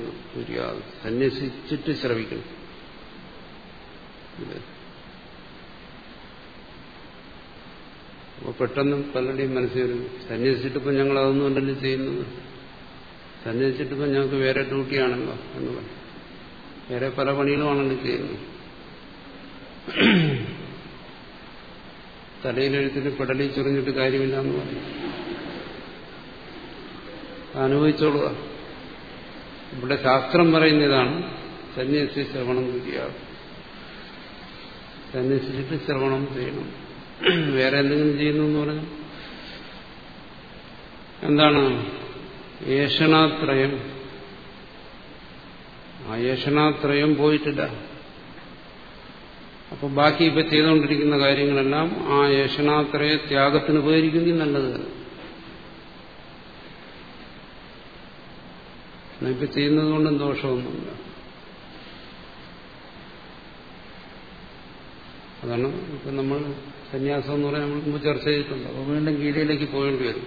സന്യസിച്ചിട്ട് ശ്രവിക്കണം. അപ്പോൾ പെട്ടെന്ന് പലരുടെയും മനസ്സിൽ വരും സന്യസിച്ചിട്ടിപ്പോൾ ഞങ്ങൾ അതൊന്നും ഉണ്ടല്ലോ ചെയ്യുന്നത്. സന്യസിച്ചിട്ടിപ്പോൾ ഞങ്ങൾക്ക് വേറെ ഡ്യൂട്ടിയാണല്ലോ എന്ന് പറയും വേറെ പല പണികളുമാണല്ലോ ചെയ്യുന്നത്. തലയിലെഴുത്തിന് പെടലി ചൊറിഞ്ഞിട്ട് കാര്യമില്ല എന്ന് പറയും അനുഭവിച്ചോളുക ഇവിടെ ശാസ്ത്രം പറയുന്നതാണ് സന്യസി ശ്രവണം ചെയ്യാം സന്യസിച്ചിട്ട് ശ്രവണം ചെയ്യണം. വേറെ എന്തെങ്കിലും ചെയ്യുന്നു എന്ന് പറഞ്ഞു എന്താണ്? ഏഷണാത്രയം ആ ഏഷണാത്രയം പോയിട്ടില്ല. അപ്പൊ ബാക്കി ഇപ്പൊ ചെയ്തുകൊണ്ടിരിക്കുന്ന കാര്യങ്ങളെല്ലാം ആ ഏഷണാത്രയ ത്യാഗത്തിന് പോയിരിക്കും നല്ലത് ഇപ്പൊ ചെയ്യുന്നത് കൊണ്ടും ദോഷമൊന്നുമില്ല. അതാണ് ഇപ്പൊ നമ്മൾ സന്യാസം എന്ന് പറയാൻ നമ്മൾ മുമ്പ് ചർച്ച ചെയ്തിട്ടുണ്ട്. അപ്പോൾ വീണ്ടും ഗീതയിലേക്ക് പോകേണ്ടി വരും.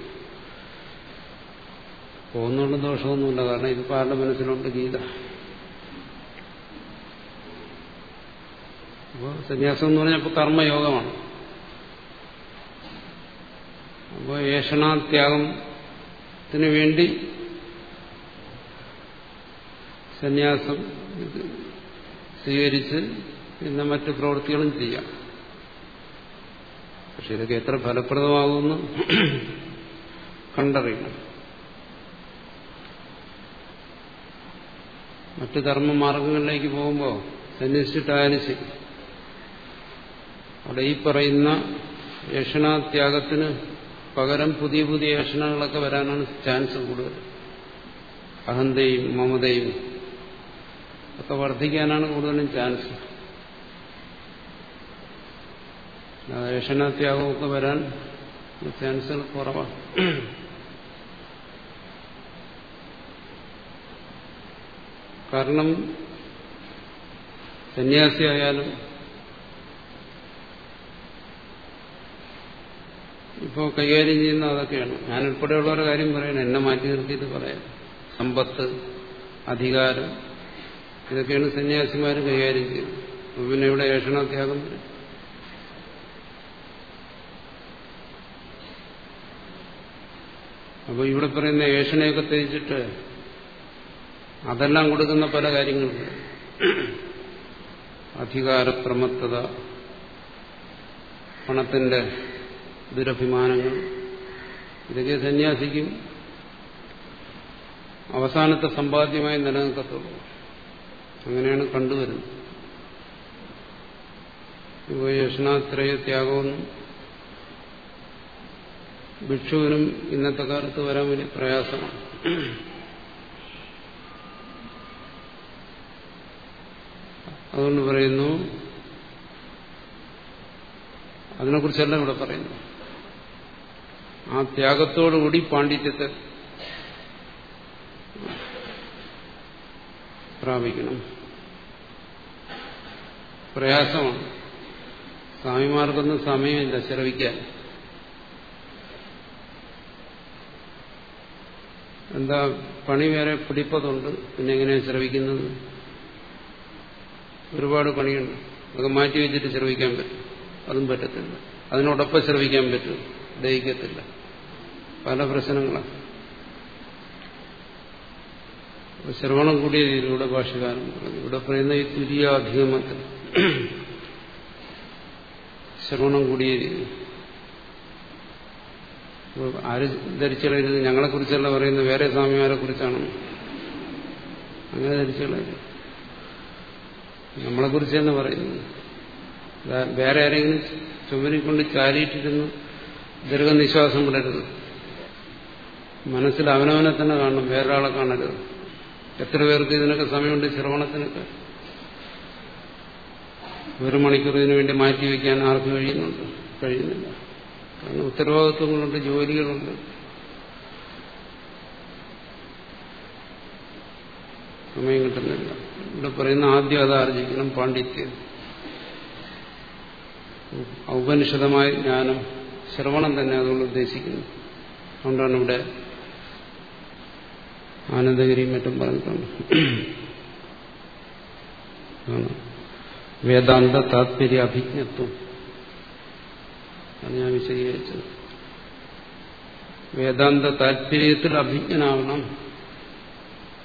പോകുന്നതുകൊണ്ട് ദോഷമൊന്നുമില്ല. കാരണം ഇത് ആരുടെ മനസ്സിലുണ്ട് ഗീത. അപ്പോൾ സന്യാസം എന്ന് പറഞ്ഞാൽ കർമ്മയോഗമാണ്. അപ്പോൾ ഏഷണാത്യാഗത്തിന് വേണ്ടി സന്യാസം സ്വീകരിച്ച് പിന്നെ മറ്റു പ്രവൃത്തികളും ചെയ്യാം. പക്ഷെ ഇതൊക്കെ എത്ര ഫലപ്രദമാകുമെന്ന് കണ്ടറിയണം. മറ്റു കർമ്മമാർഗങ്ങളിലേക്ക് പോകുമ്പോൾ സന്യസിച്ചിട്ടായാലും ശരി. അവിടെ ഈ പറയുന്ന യക്ഷണാത്യാഗത്തിന് പകരം പുതിയ പുതിയ യക്ഷണങ്ങളൊക്കെ വരാനാണ് ചാൻസ് കൂടുതൽ. അഹന്തയും മമതയും ഒക്കെ വർദ്ധിക്കാനാണ് കൂടുതലും ചാൻസ്. യക്ഷണത്യാഗമൊക്കെ വരാൻ ചാൻസുകൾ കുറവാണ്. കാരണം സന്യാസിയായാലും ഇപ്പോൾ കൈകാര്യം ചെയ്യുന്ന അതൊക്കെയാണ്. ഞാൻ ഉൾപ്പെടെയുള്ളവരുടെ കാര്യം പറയണം. എന്നെ മാറ്റി നിർത്തിയിട്ട് പറയാം. സമ്പത്ത് അധികാരം ഇതൊക്കെയാണ് സന്യാസിമാർ കൈകാര്യം ചെയ്യുന്നത്. പിന്നെ ഇവിടെ ഏഷണത്യാഗം വരും. അപ്പോൾ ഇവിടെ പറയുന്ന ഏഷണയൊക്കെ തേച്ചിട്ട് അതെല്ലാം കൊടുക്കുന്ന പല കാര്യങ്ങളും അധികാരപ്രമത്തത പണത്തിന്റെ ദുരഭിമാനങ്ങൾ ഇതൊക്കെ സന്യാസിക്കും. അവസാനത്തെ സമ്പാദ്യമായി നിലനിൽക്കത്തുള്ളൂ. അങ്ങനെയാണ് കണ്ടുവരുന്നത്. ഇപ്പോൾ യഷ്ണാത്രയ ത്യാഗമൊന്നും ഭിക്ഷുവിനും ഇന്നത്തെ കാലത്ത് വരാൻ വലിയ പ്രയാസമാണ്. അതുകൊണ്ട് പറയുന്നു. അതിനെക്കുറിച്ചല്ല ഇവിടെ പറയുന്നു. ആ ത്യാഗത്തോടുകൂടി പാണ്ഡിത്യത്തെ പ്രാപിക്കണം. പ്രയാസമാണ്. സ്വാമിമാർക്കൊന്നും സമയമില്ല ശ്രവിക്കാൻ എന്താ പണി വേറെ പിടിപ്പതുണ്ട്. പിന്നെ എങ്ങനെയാണ് ശ്രവിക്കുന്നത് ഒരുപാട് പണിയുണ്ട്. അതൊക്കെ മാറ്റി വെച്ചിട്ട് ശ്രമിക്കാൻ പറ്റും. അതും പറ്റത്തില്ല. അതിനോടൊപ്പം ശ്രമിക്കാൻ പറ്റും. ദഹിക്കത്തില്ല. പല പ്രശ്നങ്ങളാണ്. ശ്രവണം കൂടിയ രീതിയിലൂടെ ഭാഷകാരൻ പറഞ്ഞു. ഇവിടെ പറയുന്ന ഈ തുര്യാധിഗമത്തിൽ ശ്രവണം കൂടിയ രീതി. ആര് ധരിച്ചളയരുത്? ഞങ്ങളെക്കുറിച്ചല്ല പറയുന്നത്. വേറെ സ്വാമിമാരെ കുറിച്ചാണ് അങ്ങനെ ധരിച്ചളയരുത്. നമ്മളെക്കുറിച്ച് തന്നെ പറയുന്നു വേറെ ആരെങ്കിലും ചുമരിക്കൊണ്ട് ചാരിയിട്ടിരുന്ന് ദീർഘനിശ്വാസം വിടരുത്. മനസ്സിൽ അവനവനെ തന്നെ കാണണം വേറൊരാളെ കാണരുത്. എത്ര പേർക്ക് ഇതിനൊക്കെ സമയമുണ്ട് ശ്രവണത്തിനൊക്കെ? ഒരു മണിക്കൂർ ഇതിനു വേണ്ടി മാറ്റിവെക്കാൻ ആർക്കും കഴിയുന്നുണ്ട്? കഴിയുന്നില്ല. കാരണം ഉത്തരവാദിത്വങ്ങളുണ്ട് ജോലികളുണ്ട്. സമയം കിട്ടുന്നില്ല. ഇവിടെ പറയുന്ന ആദ്യം അത് ആർജിക്കണം പാണ്ഡിത്യം. ഔപനിഷദമായ ജ്ഞാനം ശ്രവണം തന്നെ അതുകൊണ്ട് ഉദ്ദേശിക്കുന്നു. അതുകൊണ്ടാണ് ഇവിടെ ആനന്ദഗിരിയും മറ്റും പറഞ്ഞിട്ടുണ്ട്. വേദാന്ത താത്പര്യ അഭിജ്ഞത്വം. അത് ഞാൻ വിശദീകരിച്ചത്. വേദാന്ത താത്പര്യത്തിൽ അഭിജ്ഞനാവണം.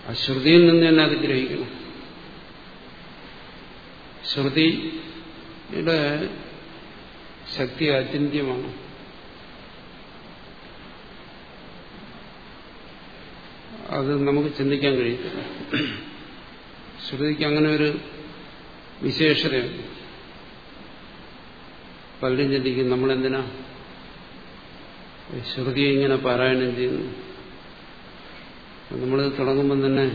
അശ്രുതിയിൽ നിന്ന് തന്നെ അത് ഗ്രഹിക്കണം. ശ്രുതിയുടെ ശക്തി അചിന്യമാണ് അത് നമുക്ക് ചിന്തിക്കാൻ കഴിയത്തില്ല. ശ്രുതിക്ക് അങ്ങനെ ഒരു വിശേഷതയുണ്ട്. പലരും ചിന്തിക്കും നമ്മളെന്തിനാ ശ്രുതിയെ ഇങ്ങനെ പാരായണം ചെയ്യുന്നു? നമ്മൾ തുടങ്ങുമ്പം തന്നെ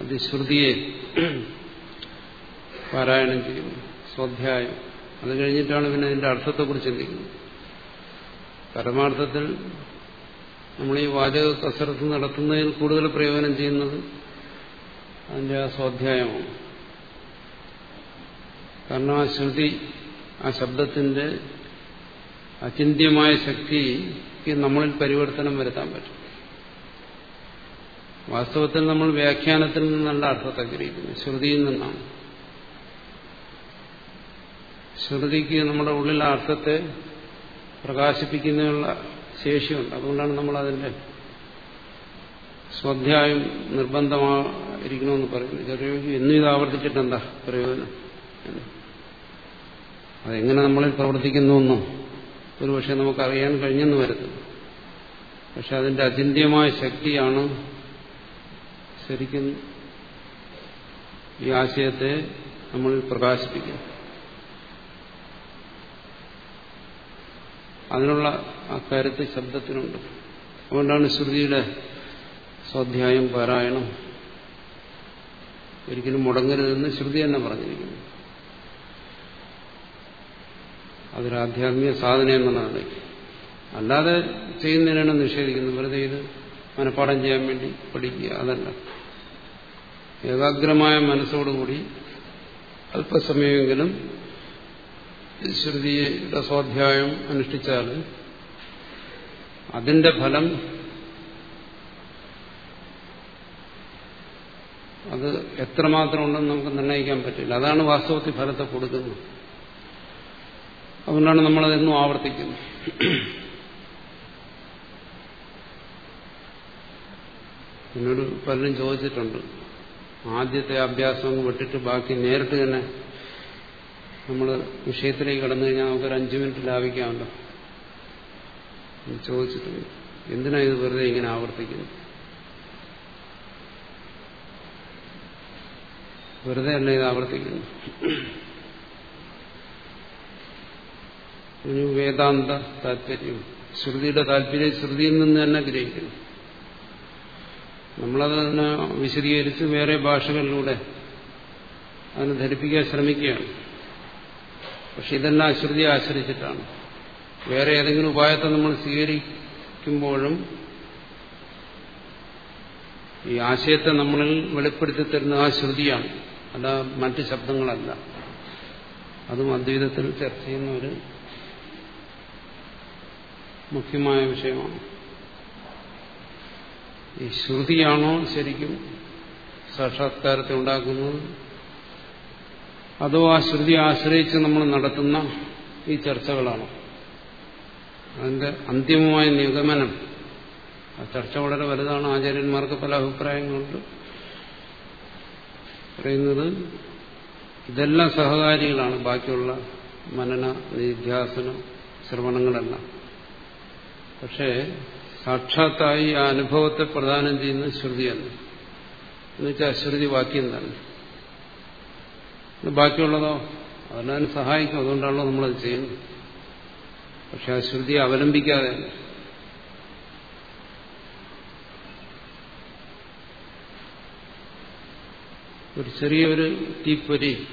അത് ശ്രുതിയെ പാരായണം ചെയ്യുന്നു സ്വാധ്യായം. അത് കഴിഞ്ഞിട്ടാണ് പിന്നെ അതിന്റെ അർത്ഥത്തെക്കുറിച്ച് ചിന്തിക്കുന്നത്. പരമാർത്ഥത്തിൽ നമ്മൾ ഈ വാചക കസരത്ത് നടത്തുന്നതിൽ കൂടുതൽ പ്രയോജനം ചെയ്യുന്നത് അതിന്റെ ആ സ്വാധ്യായമാണ്. കാരണം ആ ശ്രുതി ആ ശബ്ദത്തിന്റെ അചിന്യമായ ശക്തിക്ക് നമ്മളിൽ പരിവർത്തനം വരുത്താൻ പറ്റും. വാസ്തവത്തിൽ നമ്മൾ വ്യാഖ്യാനത്തിൽ നിന്നല്ല അർത്ഥത്തെ ഗ്രഹിക്കുന്നത് ശ്രുതിയിൽ നിന്നാണ്. ശ്രുതിക്ക് നമ്മുടെ ഉള്ളിൽ ആ അർത്ഥത്തെ പ്രകാശിപ്പിക്കുന്നതിനുള്ള ശേഷിയുണ്ട്. അതുകൊണ്ടാണ് നമ്മൾ അതിന്റെ സ്വാധ്യായം നിർബന്ധമായിരിക്കണമെന്ന് പറയുന്നത്. ചെറിയ എന്നും ഇത് ആവർത്തിച്ചിട്ടെന്താ പ്രയോജനം? അതെങ്ങനെ നമ്മളിൽ പ്രവർത്തിക്കുന്നുവെന്നോ ഒരുപക്ഷെ നമുക്കറിയാൻ കഴിഞ്ഞെന്ന് വരുന്നത് പക്ഷെ അതിന്റെ അചിന്തിയമായ ശക്തിയാണ് ശരിക്കും ഈ ആശയത്തെ നമ്മൾ പ്രകാശിപ്പിക്കുന്നത്. അതിനുള്ള ആ കരുത്ത് ശബ്ദത്തിനുണ്ട്. അതുകൊണ്ടാണ് ശ്രുതിയുടെ സ്വാധ്യായം പാരായണം ഒരിക്കലും മുടങ്ങരുതെന്ന് ശ്രുതി തന്നെ പറഞ്ഞിരിക്കുന്നു. അതൊരു ആധ്യാത്മിക അല്ലാതെ ചെയ്യുന്നതിനാണ് നിഷേധിക്കുന്നത്. വെറുതെ ഇത് മനഃപ്പാഠം ചെയ്യാൻ വേണ്ടി പഠിക്കുക അതല്ല. ഏകാഗ്രമായ മനസ്സോടുകൂടി അല്പസമയമെങ്കിലും ശ്രുതിയുടെ സ്വാധ്യായം അനുഷ്ഠിച്ചാൽ അതിന്റെ ഫലം അത് എത്രമാത്രം ഉണ്ടെന്ന് നമുക്ക് നിർണയിക്കാൻ പറ്റില്ല. അതാണ് വാസ്തവത്തിൽ ഫലത്തെ കൊടുക്കുന്നത്. അതുകൊണ്ടാണ് നമ്മളതെന്നും ആവർത്തിക്കുന്നത്. എന്നോട് പലരും ചോദിച്ചിട്ടുണ്ട്. ആദ്യത്തെ അഭ്യാസം വിട്ടിട്ട് ബാക്കി നേരിട്ട് തന്നെ നമ്മൾ വിഷയത്തിലേക്ക് കടന്നു കഴിഞ്ഞാൽ നമുക്കൊരു അഞ്ചു മിനിറ്റ് ലാഭിക്കാമല്ലോ. ചോദിച്ചിട്ടുണ്ട് എന്തിനാ ഇത് വെറുതെ ഇങ്ങനെ ആവർത്തിക്കുന്നു വെറുതെ അല്ല ഇത് ആവർത്തിക്കുന്നു വേദാന്ത താല്പര്യം ശ്രുതിയുടെ താല്പര്യം ശ്രുതിയിൽ നിന്ന് തന്നെ ഗ്രഹിക്കുന്നു. നമ്മളതിനെ വിശദീകരിച്ച് വേറെ ഭാഷകളിലൂടെ അതിനെ ധരിപ്പിക്കാൻ ശ്രമിക്കുകയാണ്. പക്ഷെ ഇതെല്ലാം അശ്രുതിയെ ആശ്രയിച്ചിട്ടാണ്. വേറെ ഏതെങ്കിലും ഉപായത്തെ നമ്മൾ സ്വീകരിക്കുമ്പോഴും ഈ ആശയത്തെ നമ്മളിൽ വെളിപ്പെടുത്തി തരുന്ന ആ ശ്രുതിയാണ്. അല്ല മറ്റ് ശബ്ദങ്ങളല്ല. അതും അദ്വൈതത്തിൽ ചർച്ച ചെയ്യുന്ന ഒരു മുഖ്യമായ വിഷയമാണ്. ഈ ശ്രുതിയാണോ ശരിക്കും സാക്ഷാത്കാരത്തെ ഉണ്ടാക്കുന്നത്? അതോ ആ ശ്രുതി ആശ്രയിച്ച് നമ്മൾ നടത്തുന്ന ഈ ചർച്ചകളാണ്. അതിന്റെ അന്തിമമായ നിഗമനം. ആ ചർച്ച വളരെ വലുതാണ്. ആചാര്യന്മാർക്ക് പല അഭിപ്രായങ്ങളുണ്ട്. പറയുന്നത് ഇതെല്ലാം സഹകാരികളാണ്. ബാക്കിയുള്ള മനന നിധ്യാസന ശ്രവണങ്ങളെല്ലാം. പക്ഷേ സാക്ഷാത്തായി ആ അനുഭവത്തെ പ്രദാനം ചെയ്യുന്ന ശ്രുതിയല്ല എന്നുവെച്ചാൽ അശ്രുതി വാക്യം തന്നെ. ബാക്കിയുള്ളതോ അതെല്ലാം സഹായിക്കും. അതുകൊണ്ടാണല്ലോ നമ്മളത് ചെയ്യുന്നത്. പക്ഷെ ആ ശ്രുതിയെ അവലംബിക്കാതെ ഒരു ചെറിയൊരു തീപ്പൊരി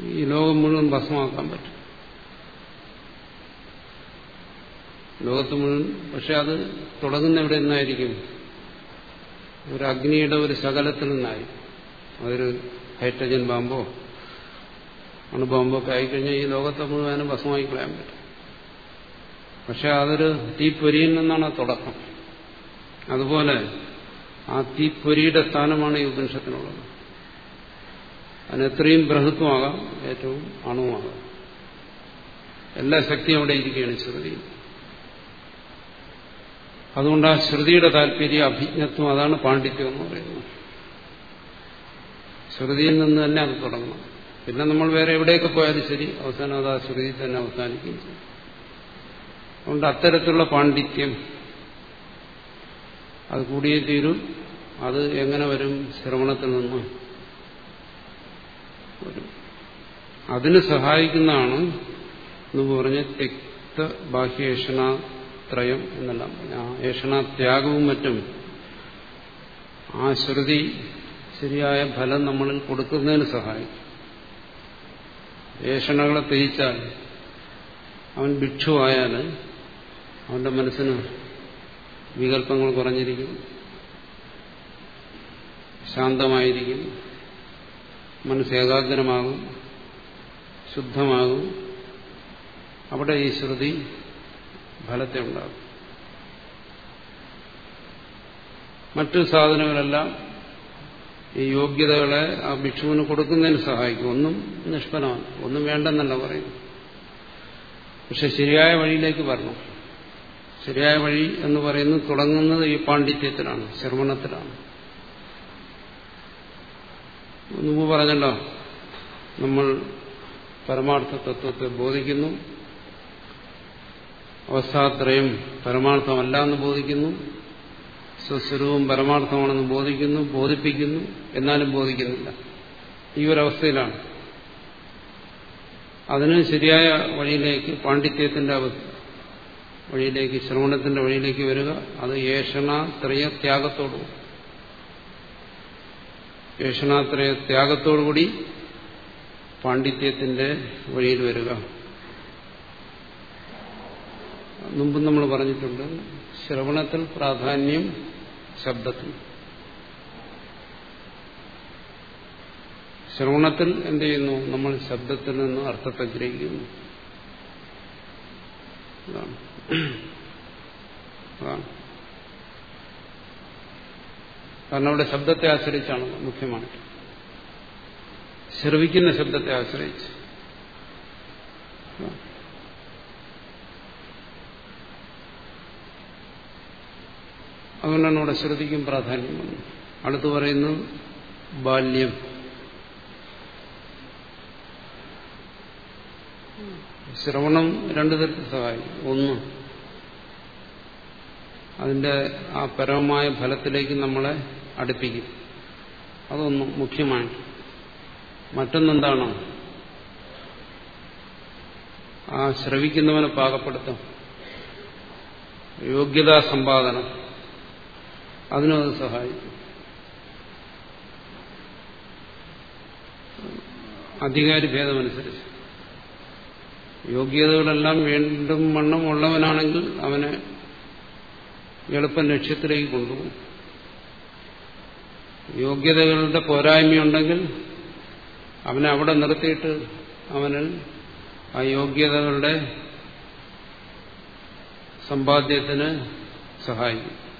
ഈ ലോകം മുഴുവൻ ഭസ്മമാക്കാൻ പറ്റും. ലോകത്ത് മുഴുവൻ പക്ഷെ അത് തുടങ്ങുന്ന എവിടെ നിന്നായിരിക്കും? ഒരു അഗ്നിയുടെ ഒരു ശകലത്തിൽ നിന്നായിരിക്കും. അതൊരു ഹൈഡ്രജൻ അണുബോംബോ ഒക്കെ ആയിക്കഴിഞ്ഞാൽ ഈ ലോകത്തെ മുഴുവനും ഭസ്മമായി കളയാൻ പറ്റും. പക്ഷെ അതൊരു തീപ്പൊരിയിൽ നിന്നാണ് തുടക്കം. അതുപോലെ ആ തീപ്പൊരിയുടെ സ്ഥാനമാണ് ഈ ഉപനിഷത്തിനുള്ളത്. അതിന് എത്രയും ബൃഹത്വമാകാം ഏറ്റവും അണുവാകാം. എല്ലാ ശക്തിയും അവിടെ ഇരിക്കുകയാണ് ശ്രുതി. അതുകൊണ്ട് ആ ശ്രുതിയുടെ താല്പര്യം അഭിജ്ഞത്വം അതാണ് പാണ്ഡിത്യം എന്ന് പറയുന്നത്. ശ്രുതിയിൽ നിന്ന് തന്നെ അത് തുടങ്ങണം. പിന്നെ നമ്മൾ വേറെ എവിടെയൊക്കെ പോയാലും ശരി അവസാനം അത് ആ ശ്രുതി തന്നെ അവസാനിക്കുകയും ചെയ്യും. അതുകൊണ്ട് അത്തരത്തിലുള്ള പാണ്ഡിത്യം അത് കൂടിയേ തീരും. അത് എങ്ങനെ വരും? ശ്രവണത്തിൽ നിന്ന് അതിന് സഹായിക്കുന്നതാണ് എന്ന് പറഞ്ഞ് തിക്ത ബാഹ്യേഷണാത്രയം എന്നെല്ലാം പറഞ്ഞു. ഏഷണാത്യാഗവും മറ്റും ആ ശ്രുതി ശരിയായ ഫലം നമ്മളിൽ കൊടുക്കുന്നതിന് സഹായിക്കും. ഏഷണകളെ തെയിച്ചാൽ അവൻ ഭിക്ഷുവായാൽ അവന്റെ മനസ്സിന് വികല്പങ്ങൾ കുറഞ്ഞിരിക്കും. ശാന്തമായിരിക്കും. മനസ്സ് ഏകാഗ്രമാകും. ശുദ്ധമാകും. അവിടെ ഈ ശ്രുതി ഫലത്തെ ഉണ്ടാകും മറ്റു സാധനങ്ങളെല്ലാം ഈ യോഗ്യതകളെ ആ ഭിക്ഷുവിന് കൊടുക്കുന്നതിന് സഹായിക്കും. ഒന്നും നിഷ്ഫലമാണ്. ഒന്നും വേണ്ടെന്നല്ല പറയും പക്ഷെ ശരിയായ വഴിയിലേക്ക് വരണം. ശരിയായ വഴി എന്ന് പറയുന്നത് തുടങ്ങുന്നത് ഈ പാണ്ഡിത്യത്തിലാണ് ശ്രവണത്തിലാണ്. മുമ്പ് പറഞ്ഞല്ലോ നമ്മൾ പരമാർത്ഥ തത്വത്തെ ബോധിക്കുന്നു. അവസ്ഥാത്രയം പരമാർത്ഥമല്ല എന്ന് ബോധിക്കുന്നു. സ്വസ്വരൂപം പരമാർത്ഥമാണെന്ന് ബോധിക്കുന്നു ബോധിപ്പിക്കുന്നു എന്നാലും ബോധിക്കുന്നില്ല. ഈ ഒരവസ്ഥയിലാണ് അതിന് ശരിയായ വഴിയിലേക്ക് പാണ്ഡിത്യത്തിന്റെ വഴിയിലേക്ക് ശ്രവണത്തിന്റെ വഴിയിലേക്ക് വരിക അത് ഏഷണാത്രയ ത്യാഗത്തോടു ഏഷണാത്രയ ത്യാഗത്തോടുകൂടി പാണ്ഡിത്യത്തിന്റെ വഴിയിൽ വരിക. മുമ്പ് നമ്മൾ പറഞ്ഞിട്ടുണ്ട് ശ്രവണത്തിൽ പ്രാധാന്യം ശബ്ദത്തിൽ. ശ്രവണത്തിൽ എന്ത് ചെയ്യുന്നു? നമ്മൾ ശബ്ദത്തിൽ നിന്ന് അർത്ഥത്തെ ഗ്രഹിക്കുന്നു. കാരണം അവിടെ ശബ്ദത്തെ ആശ്രയിച്ചാണ് മുഖ്യമായിട്ട് ശ്രവിക്കുന്ന ശബ്ദത്തെ ആശ്രയിച്ച്. അതുകൊണ്ടാണ് ശ്രുതിക്കും പ്രാധാന്യം. വന്നത് അടുത്ത് പറയുന്നു ബാല്യം. ശ്രവണം രണ്ടു തരത്തിൽ സഹായിക്കും. ഒന്ന് അതിന്റെ ആ പരമമായ ഫലത്തിലേക്ക് നമ്മളെ അടുപ്പിക്കും. അതൊന്ന് മുഖ്യമായിട്ട്. മറ്റൊന്നെന്താണോ? ആ ശ്രവിക്കുന്നവനെ പാകപ്പെടുത്തും. യോഗ്യതാ സമ്പാദനം. അതിനും അത് സഹായിക്കും. അധികാരി ഭേദമനുസരിച്ച്. യോഗ്യതകളെല്ലാം വീണ്ടും വണ്ണം ഉള്ളവനാണെങ്കിൽ അവനെ എളുപ്പം ലക്ഷ്യത്തിലേക്ക് കൊണ്ടുപോകും. യോഗ്യതകളുടെ പോരായ്മയുണ്ടെങ്കിൽ അവനെ അവിടെ നിർത്തിയിട്ട് അവനിൽ ആ യോഗ്യതകളുടെ സമ്പാദ്യത്തിന് സഹായിക്കും.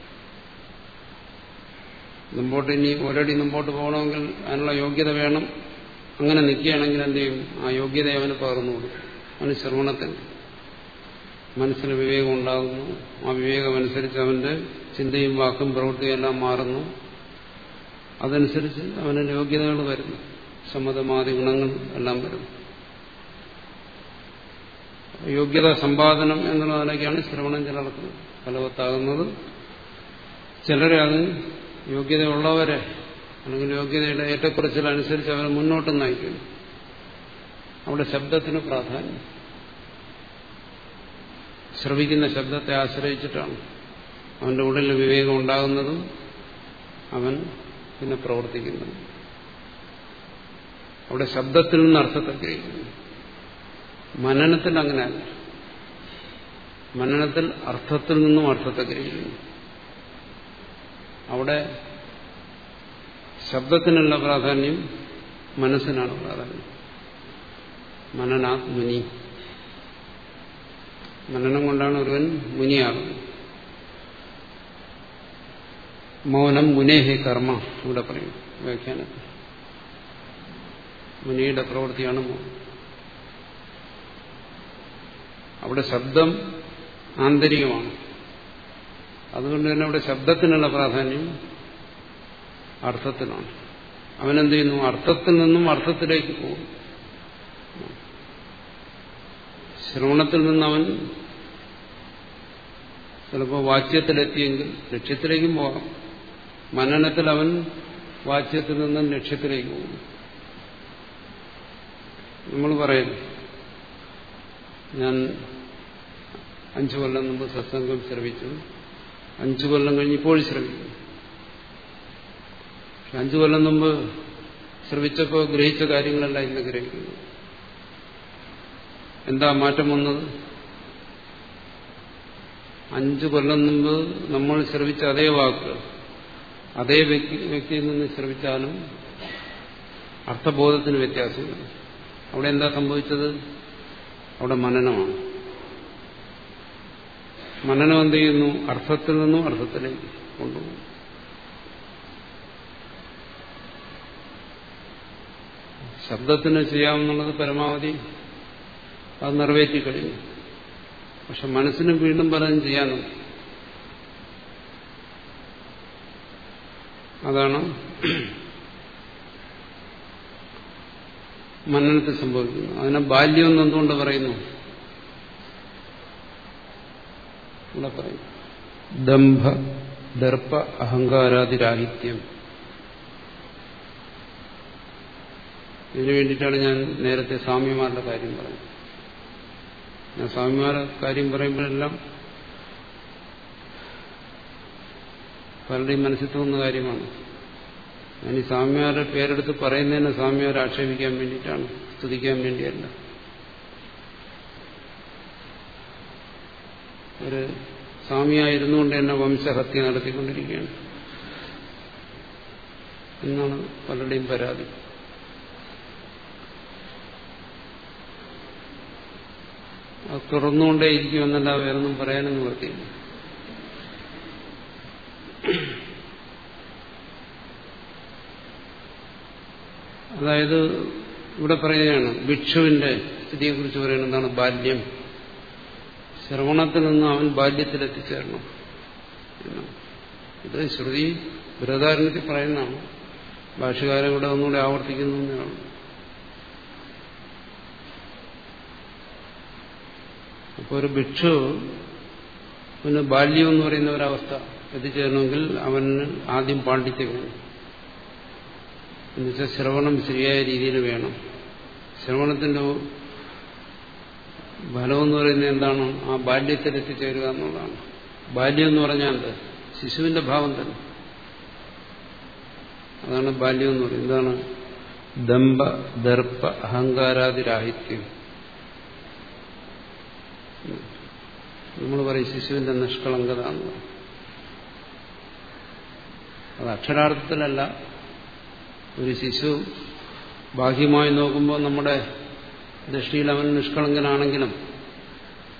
മുമ്പോട്ട് ഇനി ഒരടി മുമ്പോട്ട് പോകണമെങ്കിൽ അതിനുള്ള യോഗ്യത വേണം. അങ്ങനെ നിൽക്കുകയാണെങ്കിൽ എന്ത് ചെയ്യും? ആ യോഗ്യത അവന് പകർന്നു അവന് ശ്രവണത്തിന് മനസ്സിന് വിവേകം ഉണ്ടാകുന്നു. ആ വിവേകമനുസരിച്ച് അവന്റെ ചിന്തയും വാക്കും പ്രവൃത്തിയും എല്ലാം മാറുന്നു. അതനുസരിച്ച് അവന് യോഗ്യതകൾ വരുന്നു. സമ്മതമാതി ഗുണങ്ങൾ എല്ലാം വരുന്നു. യോഗ്യത സമ്പാദനം എന്നുള്ളതിനൊക്കെയാണ് ശ്രവണം ചിലർക്ക് ഫലവത്താകുന്നത്. ചിലരെ അത് യോഗ്യതയുള്ളവരെ അല്ലെങ്കിൽ യോഗ്യതയുടെ ഏറ്റക്കുറച്ചിലനുസരിച്ച് അവരെ മുന്നോട്ട് നയിക്കുന്നു. അവിടെ ശബ്ദത്തിന് പ്രാധാന്യം. ശ്രവിക്കുന്ന ശബ്ദത്തെ ആശ്രയിച്ചിട്ടാണ് അവന്റെ ഉള്ളിൽ വിവേകം ഉണ്ടാകുന്നതും അവൻ പിന്നെ പ്രവർത്തിക്കുന്നതും. അവിടെ ശബ്ദത്തിൽ നിന്ന് അർത്ഥത്തെ ഗ്രഹിക്കുന്നു. മനനത്തിൽ അങ്ങനെയല്ല. മനനത്തിൽ അർത്ഥത്തിൽ നിന്നും അർത്ഥത്തെ ഗ്രഹിക്കുന്നു. അവിടെ ശബ്ദത്തിനുള്ള പ്രാധാന്യം മനസ്സിനാണ് പ്രാധാന്യം. മനനാത് മുനി മനനം കൊണ്ടാണ് ഒരുവൻ മുനിയാകുന്നത്. മൗനം മുനേഹി കർമ്മ ഇവിടെ പറയും വ്യാഖ്യാനത്തിൽ. മുനിയുടെ പ്രവൃത്തിയാണ് മൗനം. അവിടെ ശബ്ദം ആന്തരികമാണ്. അതുകൊണ്ട് തന്നെ അവിടെ ശബ്ദത്തിനുള്ള പ്രാധാന്യം അർത്ഥത്തിനാണ് അവനെന്ത് ചെയ്യുന്നു? അർത്ഥത്തിൽ നിന്നും അർത്ഥത്തിലേക്ക് പോകും. ശ്രവണത്തിൽ നിന്ന് അവൻ ചിലപ്പോൾ വാച്യത്തിലെത്തിയെങ്കിൽ ലക്ഷ്യത്തിലേക്കും പോകാം. മനനത്തിൽ അവൻ വാച്യത്തിൽ നിന്നും ലക്ഷ്യത്തിലേക്ക് പോകും. നമ്മൾ പറയുന്നു ഞാൻ അഞ്ചു കൊല്ലം മുമ്പ് സത്സംഗം ശ്രമിച്ചു അഞ്ചു കൊല്ലം കഴിഞ്ഞ് ഇപ്പോൾ ശ്രമിക്കുന്നു അഞ്ചു കൊല്ലം മുമ്പ് ശ്രമിച്ചപ്പോൾ ഗ്രഹിച്ച കാര്യങ്ങളല്ല ഇന്ന് ഗ്രഹിക്കുന്നു. എന്താ മാറ്റം വന്നത്? അഞ്ചു കൊല്ലം മുമ്പ് നമ്മൾ ശ്രമിച്ച അതേ വാക്ക് അതേ വ്യക്തി വ്യക്തിയിൽ നിന്ന് ശ്രമിച്ചാലും അർത്ഥബോധത്തിന് വ്യത്യാസമില്ല. അവിടെ എന്താ സംഭവിച്ചത്? അവിടെ മനനമാണ്. മനനം എന്ത് ചെയ്യുന്നു? അർത്ഥത്തിൽ നിന്നും അർത്ഥത്തിലേക്ക് കൊണ്ടുപോകും ശബ്ദത്തിന് ചെയ്യാമെന്നുള്ളത് പരമാവധി അത് നിറവേറ്റി കഴിഞ്ഞു പക്ഷെ മനസ്സിനും വീണ്ടും പലതും ചെയ്യാനും അതാണ് മനനത്തിൽ സംഭവിക്കുന്നത്. അതിനെ ബാല്യം എന്ന് എന്തുകൊണ്ട് പറയുന്നു? ഇവിടെ പറയും. ദംഭ ദർപ്പ അഹങ്കാരാതിരാഹിത്യം. ഇതിനു വേണ്ടിയിട്ടാണ് ഞാൻ നേരത്തെ സ്വാമിമാരുടെ കാര്യം പറഞ്ഞത് ഞാൻ സ്വാമിമാരുടെ കാര്യം പറയുമ്പോഴെല്ലാം പലരുടെയും മനസ്സിൽ തോന്നുന്ന കാര്യമാണ്. ഞാൻ ഈ സ്വാമിമാരുടെ പേരെടുത്ത് പറയുന്നതിനെ സ്വാമിമാരെ ആക്ഷേപിക്കാൻ വേണ്ടിയിട്ടാണ് സ്തുതിക്കാൻ വേണ്ടിയല്ല. ഒരു സ്വാമിയായിരുന്നുകൊണ്ട് തന്നെ വംശഹത്യ നടത്തിക്കൊണ്ടിരിക്കുകയാണ്. എന്നാണ് പലരുടെയും പരാതി. അത് തുറന്നുകൊണ്ടേയിരിക്കുമെന്നല്ല വേറൊന്നും പറയാനും നിവർത്തിയില്ല അതായത് ഇവിടെ പറയുകയാണ് ഭിക്ഷുവിന്റെ സ്ഥിതിയെക്കുറിച്ച് പറയുന്നതാണ് ബാല്യം. ശ്രവണത്തിൽ നിന്ന് അവൻ ബാല്യത്തിൽ എത്തിച്ചേരണം ഇത് ശ്രുതി ബൃഹദാരണത്തിൽ പറയുന്നതാണ്. ഭാഷകാരെ കൂടെ ഒന്നുകൂടെ ആവർത്തിക്കുന്നു തന്നെയാണ് അപ്പോൾ ഒരു ഭിക്ഷു പിന്നെ ബാല്യം എന്ന് പറയുന്ന ഒരവസ്ഥ എത്തിച്ചേരണമെങ്കിൽ അവന് ആദ്യം പാണ്ഡിത്യം വേണം. എന്നുവെച്ചാൽ ശ്രവണം ശരിയായ രീതിയിൽ വേണം. ശ്രവണത്തിന്റെ ഫലം എന്ന് പറയുന്നത് എന്താണ്? ആ ബാല്യത്തിലെത്തിച്ചേരുക എന്നുള്ളതാണ്. ബാല്യം എന്ന് പറഞ്ഞാൽ ശിശുവിന്റെ ഭാവം തന്നെ. അതാണ് ബാല്യം എന്ന് പറയുന്നത്. എന്താണ്? ദമ്പ ദർപ്പ അഹങ്കാരാതിരാഹിത്യം നമ്മൾ പറയും ശിശുവിന്റെ നിഷ്കളങ്കത എന്ന്. പറയും അത് അക്ഷരാർത്ഥത്തിലല്ല. ഒരു ശിശു ബാഹ്യമായി നോക്കുമ്പോൾ നമ്മുടെ ദൃഷ്ടിയിൽ അവൻ നിഷ്കളങ്കനാണെങ്കിലും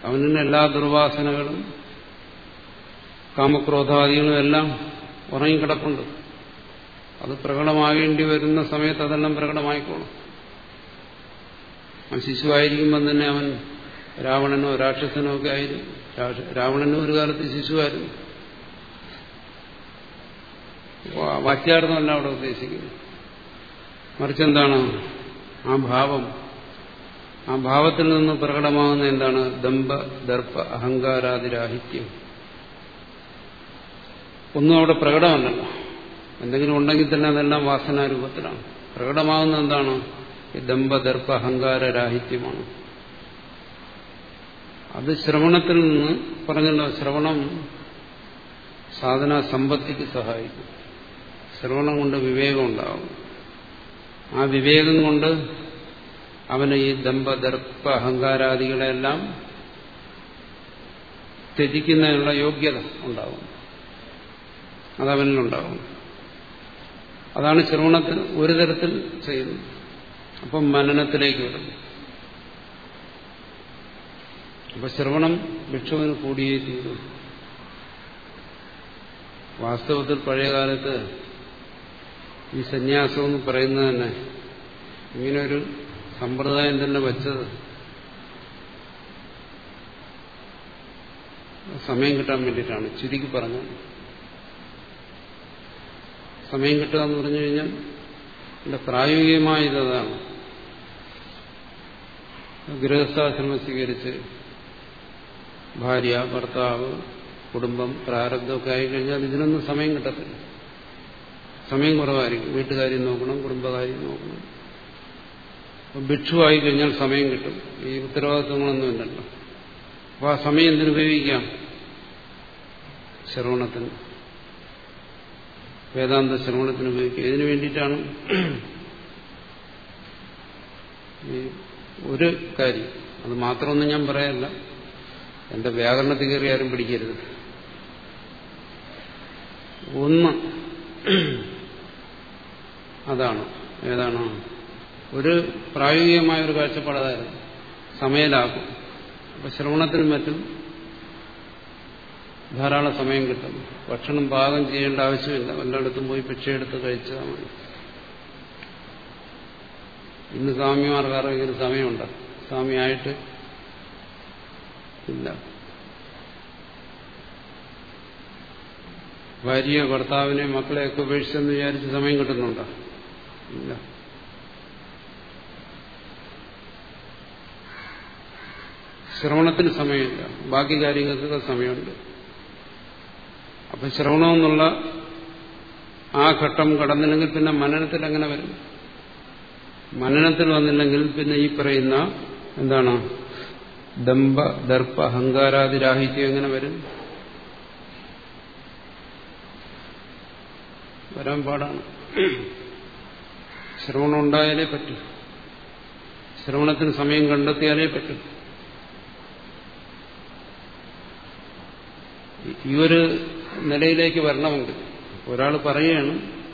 അവനിന് എല്ലാ ദുർവാസനകളും കാമക്രോധാദികളും എല്ലാം ഉറങ്ങിക്കിടപ്പുണ്ട്. അത് പ്രകടമാകേണ്ടി വരുന്ന സമയത്ത് അതെല്ലാം പ്രകടമായിക്കോളും. അവൻ ശിശുവായിരിക്കുമ്പോൾ തന്നെ അവൻ രാവണനോ രാക്ഷസനോ ഒക്കെ ആയിരുന്നു രാവണനും ഒരു കാലത്ത് ശിശുവായിരുന്നു. വാക്യാർത്ഥമല്ല അവിടെ ഉദ്ദേശിക്കുന്നത്. മറിച്ചെന്താണ് ആ ഭാവം? ആ ഭാവത്തിൽ നിന്ന് പ്രകടമാകുന്ന എന്താണ്? ദമ്പ ദർപ്പ അഹങ്കാരാതിരാഹിത്യം. ഒന്നും അവിടെ പ്രകടമല്ലല്ലോ. എന്തെങ്കിലും ഉണ്ടെങ്കിൽ തന്നെ അതെല്ലാം വാസനാരൂപത്തിലാണ്. പ്രകടമാകുന്ന എന്താണ്? ഈ ദമ്പദർപ്പ അഹങ്കാര രാഹിത്യമാണ് അത് ശ്രവണത്തിൽ നിന്ന് പറഞ്ഞല്ലോ ശ്രവണം സാധന സമ്പത്തിക്ക് സഹായിക്കും. ശ്രവണം കൊണ്ട് വിവേകം ഉണ്ടാവും ആ വിവേകം കൊണ്ട് അവന് ഈ ദമ്പ ദർപ്പ അഹങ്കാരാദികളെല്ലാം ത്യജിക്കുന്നതിനുള്ള യോഗ്യത ഉണ്ടാവും അതവനിലുണ്ടാവും അതാണ് ശ്രവണത്തിൽ ഒരു തരത്തിൽ ചെയ്യുന്നത് അപ്പം മനനത്തിലേക്ക് വരുന്നു. അപ്പൊ ശ്രവണം ഭിക്ഷുവിന് കൂടിയേ തീരും. വാസ്തവത്തിൽ പഴയകാലത്ത് ഈ സന്യാസം എന്ന് പറയുന്നത് തന്നെ ഇങ്ങനൊരു സമ്പ്രദായം തന്നെ വച്ചത്. സമയം കിട്ടാൻ വേണ്ടിയിട്ടാണ്. ചുരുക്കി പറഞ്ഞത് സമയം കിട്ടുക എന്ന് പറഞ്ഞു കഴിഞ്ഞാൽ എന്റെ പ്രായോഗികമായ ഇതാണ് ഗൃഹസ്ഥാശ്രമം സ്വീകരിച്ച് ഭാര്യ ഭർത്താവ് കുടുംബം പ്രാരബ്ധമൊക്കെ ആയിക്കഴിഞ്ഞാൽ ഇതിനൊന്നും സമയം കിട്ടത്തില്ല. സമയം കുറവായിരിക്കും. വീട്ടുകാര്യം നോക്കണം കുടുംബകാര്യം നോക്കണം. അപ്പം കഴിഞ്ഞാൽ സമയം കിട്ടും. ഈ ഉത്തരവാദിത്വങ്ങളൊന്നും ഇല്ലല്ലോ. അപ്പോൾ ആ സമയം എന്തിനുപയോഗിക്കാം ശ്രവണത്തിന്. വേദാന്ത ശ്രവണത്തിന് ഉപയോഗിക്കുക ഇതിനു വേണ്ടിയിട്ടാണ് ഈ ഒരു കാര്യം. അത് മാത്രമൊന്നും ഞാൻ പറയല്ല എന്റെ വ്യാകരണത്തിൽ കയറി ആരും പിടിക്കരുത്. ഒന്ന് അതാണ്. ഏതാണ്? ഒരു പ്രായോഗികമായ ഒരു കാഴ്ചപ്പാടായിരുന്നു സമയലാഭം. അപ്പൊ ശ്രവണത്തിനും മറ്റും ധാരാളം സമയം കിട്ടും. ഭക്ഷണം പാകം ചെയ്യേണ്ട ആവശ്യമില്ല. വല്ലയിടത്തും പോയി ഭിക്ഷയെടുത്ത് കഴിച്ചാൽ മതി. ഇന്ന് സ്വാമിമാർക്ക് അറിയിക്കുന്ന സമയമുണ്ട്? സ്വാമിയായിട്ട് ഇല്ല. ഭാര്യ ഭർത്താവിനെ മക്കളെയൊക്കെ ഉപേക്ഷിച്ചെന്ന് വിചാരിച്ച് സമയം കിട്ടുന്നുണ്ടോ? ഇല്ല. ശ്രവണത്തിന് സമയമില്ല. ബാക്കി കാര്യങ്ങൾക്കൊക്കെ സമയമുണ്ട്. അപ്പൊ ശ്രവണമെന്നുള്ള ആ ഘട്ടം കടന്നില്ലെങ്കിൽ പിന്നെ മനനത്തിൽ അങ്ങനെ വരും. മനനത്തിൽ വന്നില്ലെങ്കിൽ പിന്നെ ഈ പറയുന്ന എന്താണ്? ദമ്പ ദർപ്പ അഹങ്കാരാതിരാഹിത്യം എങ്ങനെ വരും? വരാൻ പാടാണ്. ശ്രവണം ഉണ്ടായാലേ പറ്റൂ. ശ്രവണത്തിന് സമയം കണ്ടെത്തിയാലേ പറ്റൂ. ഈ ഒരു നിലയിലേക്ക് വരണമെങ്കിൽ. ഒരാൾ പറയുകയാണ്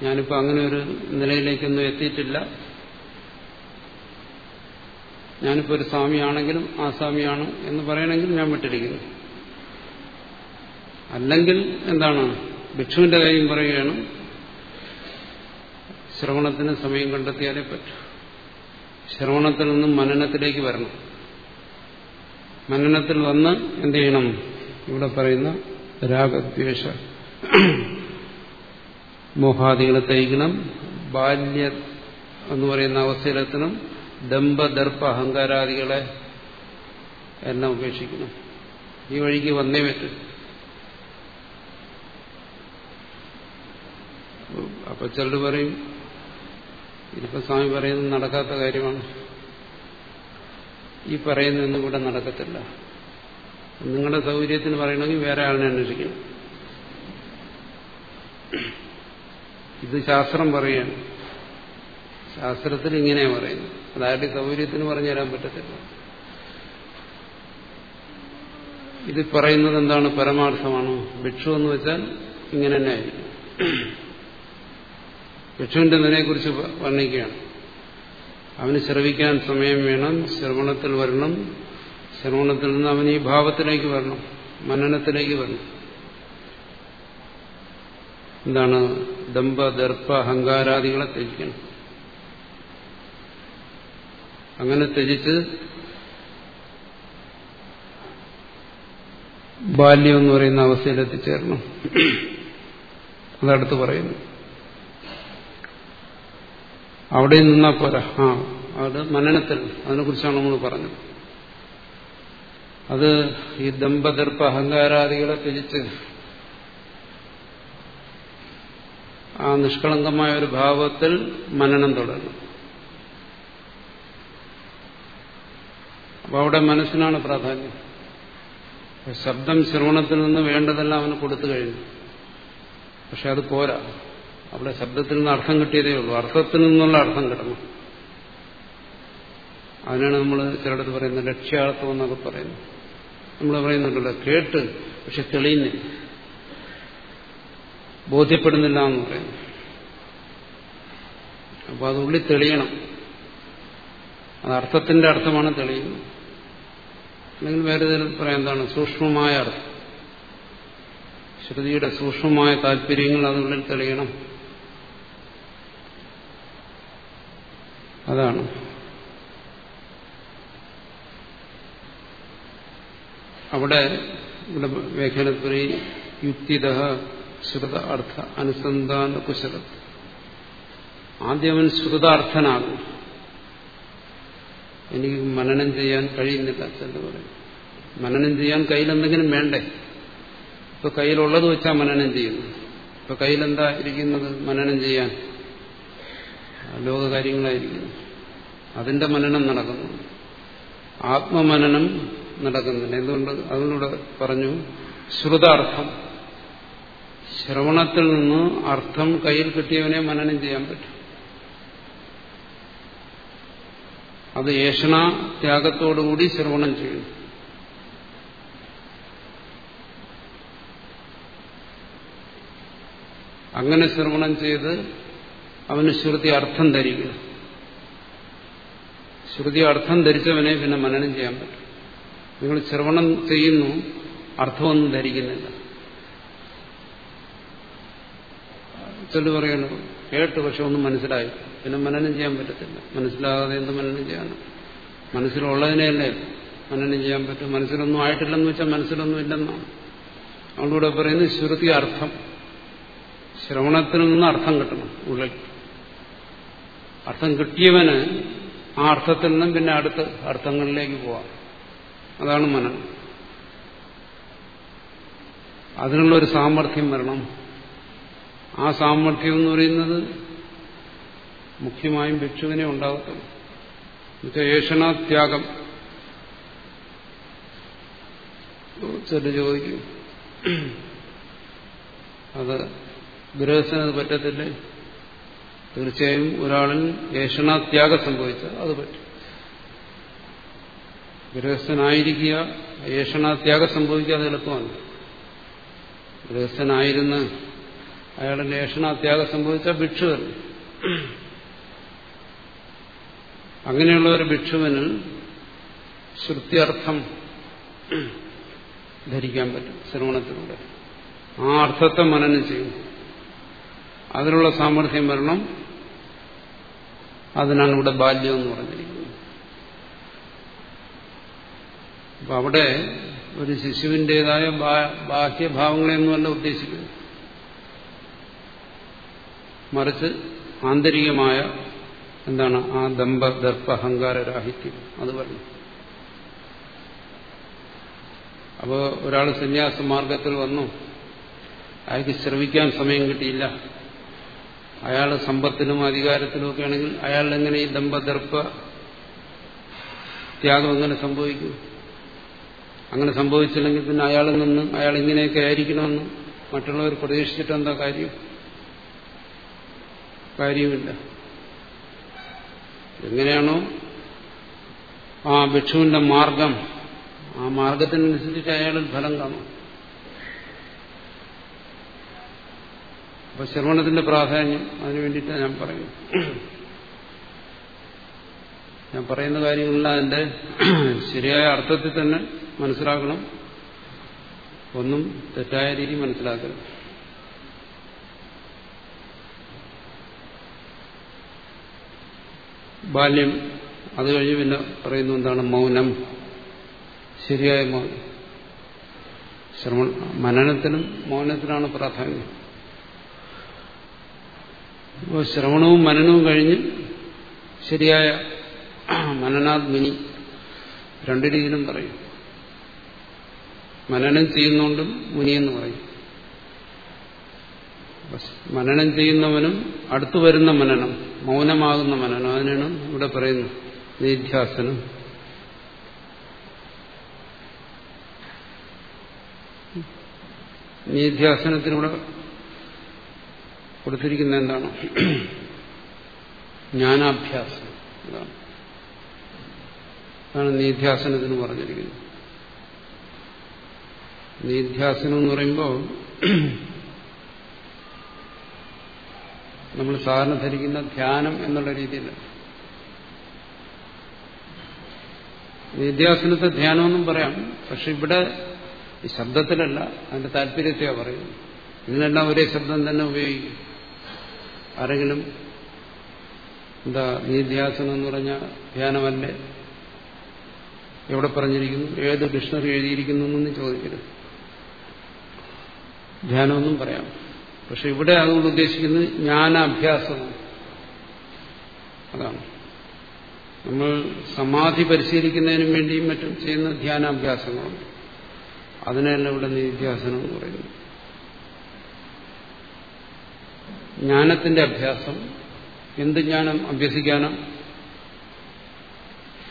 ഞാനിപ്പോൾ അങ്ങനെ ഒരു നിലയിലേക്കൊന്നും എത്തിയിട്ടില്ല. ഞാനിപ്പോൾ ഒരു സ്വാമിയാണെങ്കിലും ആ സ്വാമിയാണ് എന്ന് പറയണമെങ്കിൽ ഞാൻ വിട്ടിരിക്കുന്നു. അല്ലെങ്കിൽ എന്താണ് ഭിക്ഷുവിന്റെ കാര്യം പറയുകയാണ് ശ്രവണത്തിന് സമയം കണ്ടെത്തിയാലേ പറ്റൂ. ശ്രവണത്തിൽ നിന്നും മനനത്തിലേക്ക് വരണം. മനനത്തിൽ വന്ന് എന്ത് ചെയ്യണം? ഇവിടെ പറയുന്ന രാഗദ്വേഷ. മോഹാദികളെ തയ്ക്കണം ബാല്യ എന്ന് പറയുന്ന അവസ്ഥയിലെത്തണം ദമ്പദർപ്പ അഹങ്കാരാദികളെ എല്ലാം ഉപേക്ഷിക്കണം ഈ വഴിക്ക് വന്നേ പറ്റും. അപ്പൊ ചിലർ പറയും ഇതിപ്പോ സ്വാമി പറയുന്നത് നടക്കാത്ത കാര്യമാണ്. ഈ പറയുന്നതൊന്നും ഇവിടെ നടക്കത്തില്ല. നിങ്ങളുടെ സൗകര്യത്തിന് പറയണമെങ്കിൽ വേറെ ആളിനെ അന്വേഷിക്കണം. ഇത് ശാസ്ത്രം പറയാണ് ശാസ്ത്രത്തിൽ ഇങ്ങനെയാണ് പറയുന്നത്. അതായത് സൗകര്യത്തിന് പറഞ്ഞു തരാൻ പറ്റത്തില്ല. ഇത് പറയുന്നത് എന്താണ് പരമാർത്ഥമാണോ? ഭിക്ഷു എന്ന് വെച്ചാൽ ഇങ്ങനെ തന്നെ ആയിരിക്കും. ഭിക്ഷുവിന്റെ നിലയെക്കുറിച്ച് വർണിക്കുകയാണ്. അവന് ശ്രവിക്കാൻ സമയം വേണം ശ്രവണത്തിൽ വരണം ശ്രവണത്തിൽ നിന്ന് അവൻ ഈ ഭാവത്തിലേക്ക് വരണം മനനത്തിലേക്ക് വരണം. എന്താണ് ദമ്പ ദർപ്പ അഹങ്കാരാദികളെ ത്യജിക്കണം. അങ്ങനെ ത്യജിച്ച് ബാല്യം എന്ന് പറയുന്ന അവസ്ഥയിൽ എത്തിച്ചേരണം അതടുത്ത് പറയുന്നു. അവിടെ നിന്നാ പോരാ. ആ അത് മനനത്തിൽ അതിനെക്കുറിച്ചാണ് നമ്മൾ പറഞ്ഞത്. അത് ഈ ദമ്പദർപ്പ അഹങ്കാരാദികളെ ത്യജിച്ച് ആ നിഷ്കളങ്കമായ ഒരു ഭാവത്തിൽ മനനം തുടരണം അപ്പൊ അവിടെ മനസ്സിനാണ് പ്രാധാന്യം. ശബ്ദം ശ്രവണത്തിൽ നിന്ന് വേണ്ടതെല്ലാം അവന് കൊടുത്തു കഴിഞ്ഞു. പക്ഷെ അത് പോരാ. അവിടെ ശബ്ദത്തിൽ നിന്ന് അർത്ഥം കിട്ടിയതേ ഉള്ളൂ. അർത്ഥത്തിൽ നിന്നുള്ള അർത്ഥം കിട്ടണം അതിനാണ് നമ്മൾ ചിലടത്ത് പറയുന്നത് ലക്ഷ്യാർത്ഥം എന്നൊക്കെ പറയുന്നത്. നമ്മൾ പറയുന്നുണ്ടല്ലോ കേട്ട് പക്ഷെ തെളിയുന്നില്ല. ബോധ്യപ്പെടുന്നില്ല എന്ന് പറയുന്നു. അപ്പൊ അത് ഉള്ളിൽ തെളിയണം. അത് അർത്ഥത്തിന്റെ അർത്ഥമാണ് തെളിയുന്നത്. അല്ലെങ്കിൽ വേറെ പറയാൻ എന്താണ് സൂക്ഷ്മമായ അർത്ഥം. ശ്രുതിയുടെ സൂക്ഷ്മമായ താല്പര്യങ്ങൾ അതിനുള്ളിൽ തെളിയണം. അതാണ്. അവിടെ ഇവിടെ വ്യാഖ്യാനത്തിൽ യുക്തിത ശ്രുത അർത്ഥ അനുസന്ധാന കുശല ആദ്യം അവൻ ശ്രുതാർത്ഥനാകും എനിക്ക് മനനം ചെയ്യാൻ കഴിയുന്നില്ല ചെന്ന് പറയും. മനനം ചെയ്യാൻ കയ്യിലെന്തെങ്കിലും വേണ്ടേ? ഇപ്പൊ കയ്യിലുള്ളത് വെച്ചാൽ മനനം ചെയ്യുന്നു. ഇപ്പൊ കയ്യിലെന്താ ഇരിക്കുന്നത്? മനനം ചെയ്യാൻ. ലോകകാര്യങ്ങളായിരിക്കുന്നു അതിന്റെ മനനം നടക്കുന്നു. ആത്മമനനം നടക്കുന്നില്ല എന്തുകൊണ്ട്? അതിലൂടെ പറഞ്ഞു ശ്രുതാർത്ഥം. ശ്രവണത്തിൽ നിന്ന് അർത്ഥം കയ്യിൽ കിട്ടിയവനെ മനനം ചെയ്യാൻ പറ്റും. അത് ഏഷണ ത്യാഗത്തോടുകൂടി ശ്രവണം ചെയ്യും. അങ്ങനെ ശ്രവണം ചെയ്ത് അവന് ശ്രുതി അർത്ഥം ധരിക്കുക ശ്രുതി അർത്ഥം ധരിച്ചവനെ പിന്നെ മനനം ചെയ്യാൻ പറ്റും. നിങ്ങൾ ശ്രവണം ചെയ്യുന്നു അർത്ഥമൊന്നും ധരിക്കുന്നില്ല. ചെല്ലു പറയണു കേട്ട് പക്ഷെ ഒന്നും മനസ്സിലായി. പിന്നെ മനനം ചെയ്യാൻ പറ്റത്തില്ല. മനസ്സിലാകാതെ എന്ത് മനനം ചെയ്യാനും മനസ്സിലുള്ളതിനെയല്ലേ മനനം ചെയ്യാൻ പറ്റും? മനസ്സിലൊന്നും ആയിട്ടില്ലെന്ന് വെച്ചാൽ മനസ്സിലൊന്നും ഇല്ലെന്നാണ്. അവളിവിടെ പറയുന്നത് ശ്രുതി അർത്ഥം. ശ്രവണത്തിൽ നിന്ന് അർത്ഥം കിട്ടണം ഉള്ളിൽ. അർത്ഥം കിട്ടിയവന് ആ അർത്ഥത്തിൽ നിന്നും പിന്നെ അടുത്ത അർത്ഥങ്ങളിലേക്ക് പോവാം. അതാണ് മനനം. അതിനുള്ള ഒരു സാമർഥ്യം വരണം. ആ സാമർഥ്യം എന്ന് പറയുന്നത് മുഖ്യമായും ഭിക്ഷുവിനെ ഉണ്ടാകത്തുള്ളൂ. എന്നുവെച്ചാൽ ഏഷണാത്യാഗം. ചെല്ലു ചോദിക്കും. അത് ഗൃഹസ്ഥന് അത് പറ്റത്തില്ലേ? തീർച്ചയായും ഒരാളിൽ ഏഷണാത്യാഗം സംഭവിച്ചാൽ അത് പറ്റും. ഗൃഹസ്ഥനായിരിക്കുക ഏഷണാത്യാഗം സംഭവിക്കാതെ എളുപ്പമാണ്. ഗൃഹസ്ഥനായിരുന്ന് അയാളുടെ ഏഷണാത്യാഗം സംഭവിച്ച ഭിക്ഷുവൻ അങ്ങനെയുള്ള ഒരു ഭിക്ഷുവിന് ശ്രുത്യർത്ഥം ധരിക്കാൻ പറ്റും ശ്രവണത്തിലൂടെ. ആ അർത്ഥത്തെ മനനം ചെയ്യും. അതിനുള്ള സാമർഥ്യം വരണം. അതിനാണ് ഇവിടെ ബാല്യം എന്ന് പറഞ്ഞിരിക്കുന്നത്. അപ്പൊ അവിടെ ഒരു ശിശുവിന്റെതായ ബാഹ്യഭാവങ്ങളെയൊന്നുമല്ല ഉദ്ദേശിക്കുന്നത് മറിച്ച് ആന്തരികമായ എന്താണ്? ആ ദമ്പ ദർപ്പ അഹങ്കാര രാഹിത്യം അത് പറഞ്ഞു. അപ്പോൾ ഒരാൾ സന്യാസ മാർഗത്തിൽ വന്നു. അയാൾക്ക് ശ്രമിക്കാൻ സമയം കിട്ടിയില്ല. അയാൾ സമ്പത്തിനും അധികാരത്തിനും ഒക്കെ ആണെങ്കിൽ അയാൾ എങ്ങനെ ഈ ദമ്പദർപ്പ ത്യാഗം എങ്ങനെ സംഭവിക്കും? അങ്ങനെ സംഭവിച്ചില്ലെങ്കിൽ പിന്നെ അയാളിൽ നിന്ന് അയാൾ ഇങ്ങനെയൊക്കെ ആയിരിക്കണമെന്ന് മറ്റുള്ളവർ പ്രതീക്ഷിച്ചിട്ട് എന്താ കാര്യം? കാര്യമില്ല. എങ്ങനെയാണോ ആ ഭിക്ഷുവിന്റെ മാർഗം. ആ മാർഗത്തിനനുസരിച്ച് അയാളിൽ ഫലം കാണും. അപ്പൊ ശ്രവണത്തിന്റെ പ്രാധാന്യം അതിനു ഞാൻ പറയുന്നത്. ഞാൻ പറയുന്ന കാര്യങ്ങളെല്ലാം അതിന്റെ ശരിയായ അർത്ഥത്തിൽ തന്നെ മനസ്സിലാക്കണം. ഒന്നും തെറ്റായ രീതി മനസ്സിലാക്കരുത്. ബാല്യം അത് കഴിഞ്ഞ് പിന്നെ പറയുന്നു എന്താണ്? മൗനം. ശരിയായ മൗനം. ശ്രമ മനനത്തിനും മൗനത്തിനാണ് പ്രാധാന്യം. അപ്പോൾ ശ്രവണവും മനനവും കഴിഞ്ഞ് ശരിയായ മനനാത്മിനി രണ്ടു രീതിയിലും പറയും. മനനം ചെയ്യുന്നുണ്ടും മുനിയെന്ന് പറയും. മനനം ചെയ്യുന്നവനും അടുത്തു വരുന്ന മനനം മൗനമാകുന്ന മനനം അതിനാണ് ഇവിടെ പറയുന്നത് നിധ്യാസനം. നിധ്യാസനത്തിനൂടെ കൊടുത്തിരിക്കുന്ന എന്താണ്? ജ്ഞാനാഭ്യാസം. അതാണ് നിധ്യാസനത്തിന് പറഞ്ഞിരിക്കുന്നത്. നിധ്യാസനം എന്ന് പറയുമ്പോൾ നമ്മൾ സാധാരണ ധരിക്കുന്ന ധ്യാനം എന്നുള്ള രീതിയിൽ നിധ്യാസനത്തെ ധ്യാനമെന്നും പറയാം. പക്ഷെ ഇവിടെ ഈ ശബ്ദത്തിലല്ല അതിന്റെ താല്പര്യത്തെയാ പറയുന്നത്. ഇതിനെല്ലാം ഒരേ ശബ്ദം തന്നെ ഉപയോഗിക്കും. ആരെങ്കിലും എന്താ നിധ്യാസനം എന്ന് പറഞ്ഞ ധ്യാനമല്ലേ? എവിടെ പറഞ്ഞിരിക്കുന്നു? ഏത് ഡിക്ഷണറി എഴുതിയിരിക്കുന്നു എന്നൊന്നും ചോദിക്കരുത്. ധ്യാനമൊന്നും പറയാം. പക്ഷെ ഇവിടെ അതുകൊണ്ട് ഉദ്ദേശിക്കുന്നത് ജ്ഞാനാഭ്യാസമാണ് അതാണ്. നമ്മൾ സമാധി പരിശീലിക്കുന്നതിനും വേണ്ടിയും മറ്റും ചെയ്യുന്ന ധ്യാനാഭ്യാസങ്ങളുണ്ട് അതിനെയല്ല ഇവിടെ നിധ്യാസനം എന്ന് പറയുന്നു ജ്ഞാനത്തിന്റെ അഭ്യാസം. എന്ത് ജ്ഞാനം? അഭ്യസിക്കാനാണ്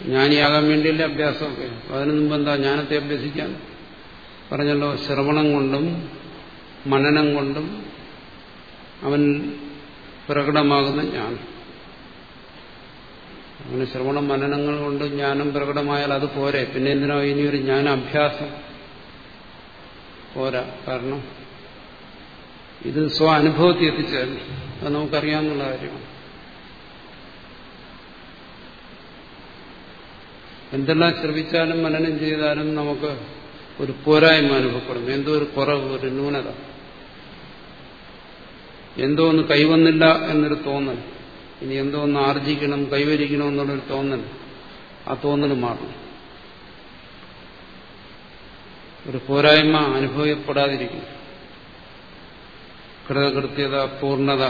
ജ്ഞാനിയാകാൻ വേണ്ടിയല്ലേ അഭ്യാസമൊക്കെ. അതിനു മുമ്പ് എന്താ? ജ്ഞാനത്തെ അഭ്യസിക്കാൻ പറഞ്ഞല്ലോ. ശ്രവണം കൊണ്ടും മനനം കൊണ്ടും അവൻ പ്രകടമാകുന്ന ജ്ഞാനം. അങ്ങനെ ശ്രവണ മനനങ്ങൾ കൊണ്ട് ജ്ഞാനം പ്രകടമായാൽ അത് പോരെ. പിന്നെ എന്തിനാ ഇനിയൊരു ജ്ഞാനാഭ്യാസം? പോരാ. കാരണം ഇത് സ്വ അനുഭവത്തിൽ എത്തിച്ചേരണം അത് നമുക്കറിയാവുന്ന കാര്യമാണ്. എന്തെല്ലാം ശ്രമിച്ചാലും മനനം ചെയ്താലും നമുക്ക് ഒരു പോരായ്മ അനുഭവപ്പെടുന്നു. എന്തോ ഒരു കുറവ് ഒരു ന്യൂനത. എന്തോ ഒന്ന് കൈവന്നില്ല എന്നൊരു തോന്നൽ. ഇനി എന്തോ ഒന്ന് ആർജിക്കണം കൈവരിക്കണം എന്നുള്ളൊരു തോന്നൽ. ആ തോന്നൽ മാറണം ഒരു പോരായ്മ അനുഭവപ്പെടാതിരിക്കും. കൃതകൃത്യത പൂർണത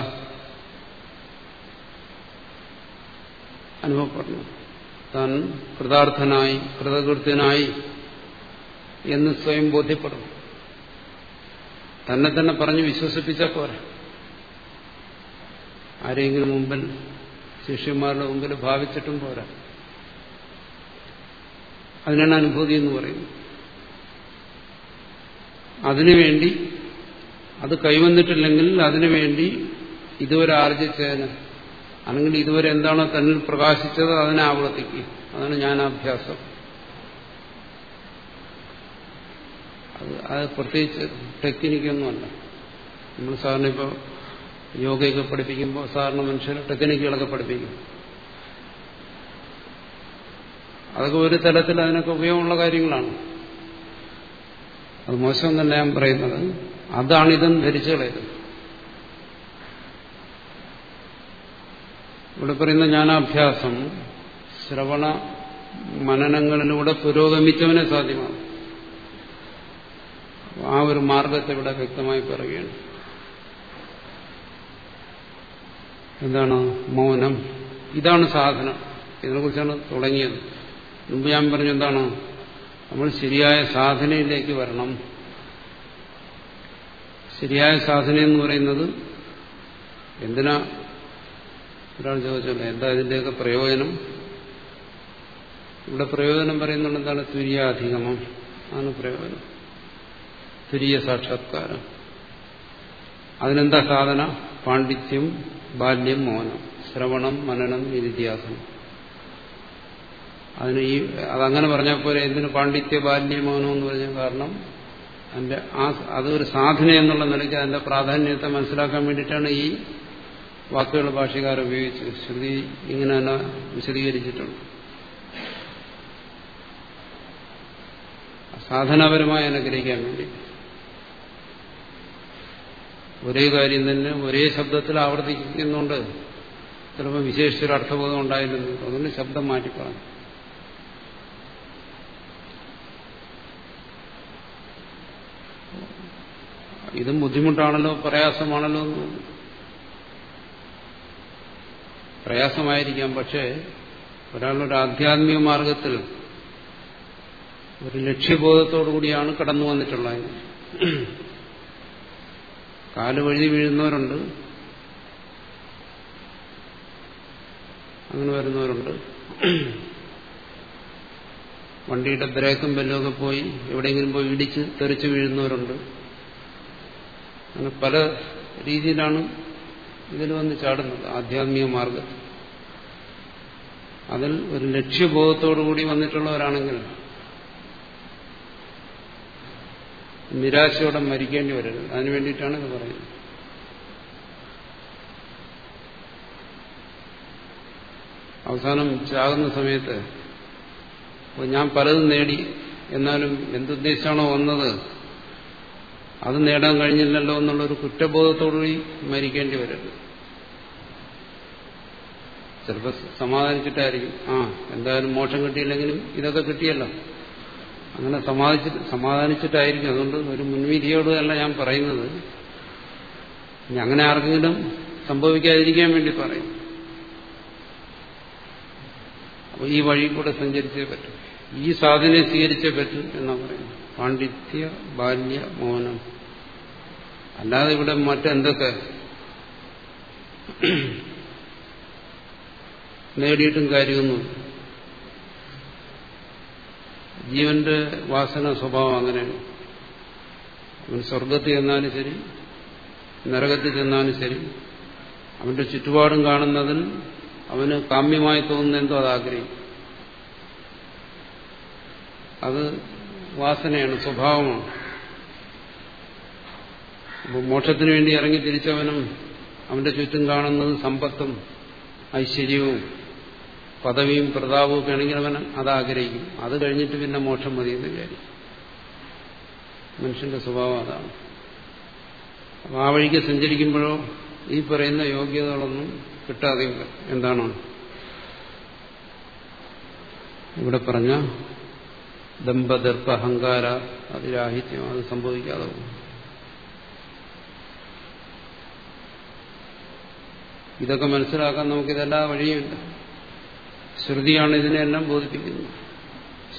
അനുഭവപ്പെടണം. താൻ കൃതാർത്ഥനായി കൃതകൃത്യനായി എന്ന് സ്വയം ബോധ്യപ്പെടണം. തന്നെ തന്നെ പറഞ്ഞ് വിശ്വസിപ്പിച്ചാൽ പോരാ. ആരെങ്കിലും മുമ്പിൽ ശിഷ്യന്മാരുടെ മുമ്പിൽ ഭാവിച്ചിട്ടും പോരാ. അതിനാണ് അനുഭൂതി എന്ന് പറയുന്നത്. അതിനുവേണ്ടി അത് കൈവന്നിട്ടില്ലെങ്കിൽ അതിനുവേണ്ടി ഇതുവരെ ആർജിച്ചതിന് അല്ലെങ്കിൽ ഇതുവരെ എന്താണോ തന്നിൽ പ്രകാശിച്ചത് അതിനെ ആവർത്തിക്കുക അതാണ് ജ്ഞാനാഭ്യാസം. അത് അത് പ്രത്യേകിച്ച് ടെക്നിക്കൊന്നുമല്ല. നമ്മൾ സാറിന് ഇപ്പോൾ യോഗയൊക്കെ പഠിപ്പിക്കുമ്പോൾ സാധാരണ മനുഷ്യർ ടെക്നിക്കുകളൊക്കെ പഠിപ്പിക്കും. അതൊക്കെ ഒരു തലത്തിൽ അതിനൊക്കെ ഉപയോഗമുള്ള കാര്യങ്ങളാണ്. അത് മോശം തന്നെ ഞാൻ പറയുന്നത്. അതാണ് ധരിച്ചു കളയരുത് ഇവിടെ പറയുന്ന ജ്ഞാനാഭ്യാസം ശ്രവണ മനനങ്ങളിലൂടെ പുരോഗമിച്ചവനെ സാധ്യമാകും ആ ഒരു മാർഗത്തെ ഇവിടെ വ്യക്തമായി പറയുകയാണ്. എന്താണ്? മൗനം. ഇതാണ് സാധനം. ഇതിനെക്കുറിച്ചാണ് തുടങ്ങിയത്. മുമ്പ് ഞാൻ പറഞ്ഞു എന്താണ്? നമ്മൾ ശരിയായ സാധനയിലേക്ക് വരണം. ശരിയായ സാധന എന്ന് പറയുന്നത് എന്തിനാ? ഒരാൾ ചോദിച്ചല്ലോ എന്താ ഇതിന്റെയൊക്കെ പ്രയോജനം? ഇവിടെ പ്രയോജനം പറയുന്നുണ്ട് എന്താണ്? തുര്യാധിഗമം. ആണ് പ്രയോജനം. തുര്യ സാക്ഷാത്കാരം. അതിനെന്താ സാധന? പാണ്ഡിത്യം. ബാല്യം മൗനം ശ്രവണം മനനം നിത്യാസനം അതിന് ഈ അതങ്ങനെ പറഞ്ഞാൽ പോലെ എന്തിന് പാണ്ഡിത്യ ബാല്യം മൗനം എന്ന് പറഞ്ഞ കാരണം അതിന്റെ ആ അതൊരു സാധന എന്നുള്ള നിലയ്ക്ക് അതിന്റെ പ്രാധാന്യത്തെ മനസ്സിലാക്കാൻ വേണ്ടിയിട്ടാണ് ഈ വാക്കുകൾ ഭാഷകാർ ഉപയോഗിച്ച് ശ്രുതി ഇങ്ങനെ തന്നെ വിശദീകരിച്ചിട്ടുണ്ട്. സാധനാപരമായി അനുഗ്രഹിക്കാൻ വേണ്ടി. ഒരേ കാര്യം തന്നെ ഒരേ ശബ്ദത്തിൽ ആവർത്തിക്കുന്നുണ്ട്. ചിലപ്പോൾ വിശേഷിച്ചൊരു അർത്ഥബോധം ഉണ്ടായിരുന്നു അതുകൊണ്ട് ശബ്ദം മാറ്റി പറഞ്ഞു ഇതും ബുദ്ധിമുട്ടാണല്ലോ പ്രയാസമാണല്ലോ പ്രയാസമായിരിക്കാം പക്ഷേ ഒരാളൊരു ആധ്യാത്മിക മാർഗത്തിൽ ഒരു ലക്ഷ്യബോധത്തോടു കൂടിയാണ് കടന്നു വന്നിട്ടുള്ളത് കാൽ വഴുതി വീഴുന്നവരുണ്ട്. അങ്ങനെ വരുന്നവരുണ്ട്. വണ്ടിയുടെ ബ്രേക്കും ബെല്ലുമൊക്കെ പോയി എവിടെയെങ്കിലും പോയി ഇടിച്ച് തെറിച്ച് വീഴുന്നവരുണ്ട്. അങ്ങനെ പല രീതിയിലാണ് ഇതിൽ വന്ന് ചാടുന്നത് ആധ്യാത്മിക മാർഗം അതിൽ ഒരു ലക്ഷ്യബോധത്തോടു കൂടി വന്നിട്ടുള്ളവരാണെങ്കിൽ നിരാശയോടെ മരിക്കേണ്ടി വരരുത്. അതിനു വേണ്ടിയിട്ടാണ് ഇത് പറയുന്നത്. അവസാനം ചാകുന്ന സമയത്ത് ഞാൻ പലതും നേടി. എന്നാലും എന്തുദ്ദേശമാണോ വന്നത്? അത് നേടാൻ കഴിഞ്ഞില്ലല്ലോ എന്നുള്ളൊരു കുറ്റബോധത്തോടുകൂടി മരിക്കേണ്ടി വരരുത്. ചിലപ്പോൾ സമാധാനിച്ചിട്ടായിരിക്കും. ആ എന്തായാലും മോശം കിട്ടിയില്ലെങ്കിലും ഇതൊക്കെ കിട്ടിയല്ലോ. അങ്ങനെ സമാധിച്ച് സമാധാനിച്ചിട്ടായിരിക്കും. അതുകൊണ്ട് ഒരു മുൻവിധിയോടല്ല ഞാൻ പറയുന്നത്. അങ്ങനെ ആർക്കെങ്കിലും സംഭവിക്കാതിരിക്കാൻ വേണ്ടി പറയും. അപ്പോൾ ഈ വഴി കൂടെ സഞ്ചരിച്ചേ പറ്റും. ഈ സാധനയെ സ്വീകരിച്ചേ പറ്റും എന്നാ പറയുന്നത്. പാണ്ഡിത്യ ബാല്യ മോനം. അല്ലാതെ ഇവിടെ മറ്റെന്തൊക്കെ നേടിയിട്ടും കാര്യമൊന്നും ജീവന്റെ വാസന സ്വഭാവം അങ്ങനെയാണ്. അവൻ സ്വർഗത്തിൽ ചെന്നാലും ശരി നരകത്തിൽ ചെന്നാലും ശരി. അവന്റെ ചുറ്റുപാടും കാണുന്നതിൽ അവന് കാമ്യമായി തോന്നുന്ന എന്തോ അത് ആഗ്രഹിക്കും. അത് വാസനയാണ് സ്വഭാവമാണ്. അപ്പോൾ മോക്ഷത്തിന് വേണ്ടി ഇറങ്ങി തിരിച്ചവനും അവന്റെ ചുറ്റും കാണുന്നത് സമ്പത്തും ഐശ്വര്യവും പദവിയും പ്രതാപവും ആണെങ്കിൽ അവൻ അതാഗ്രഹിക്കും. അത് കഴിഞ്ഞിട്ട് പിന്നെ മോക്ഷം മതി എന്ന് വിചാരിക്കും. മനുഷ്യന്റെ സ്വഭാവം അതാണ്. അപ്പൊ ആ വഴിക്ക് സഞ്ചരിക്കുമ്പോഴോ ഈ പറയുന്ന യോഗ്യതകളൊന്നും കിട്ടാതെ എന്താണ്? ഇവിടെ പറഞ്ഞ ദമ്പദർപ്പ അഹങ്കാര അതിരാഹിത്യം അത് സംഭവിക്കാതെ പോകും. ഇതൊക്കെ മനസ്സിലാക്കാൻ നമുക്കിതെല്ലാ വഴിയുമില്ല. ശ്രുതിയാണ് ഇതിനെല്ലാം ബോധിപ്പിക്കുന്നത്.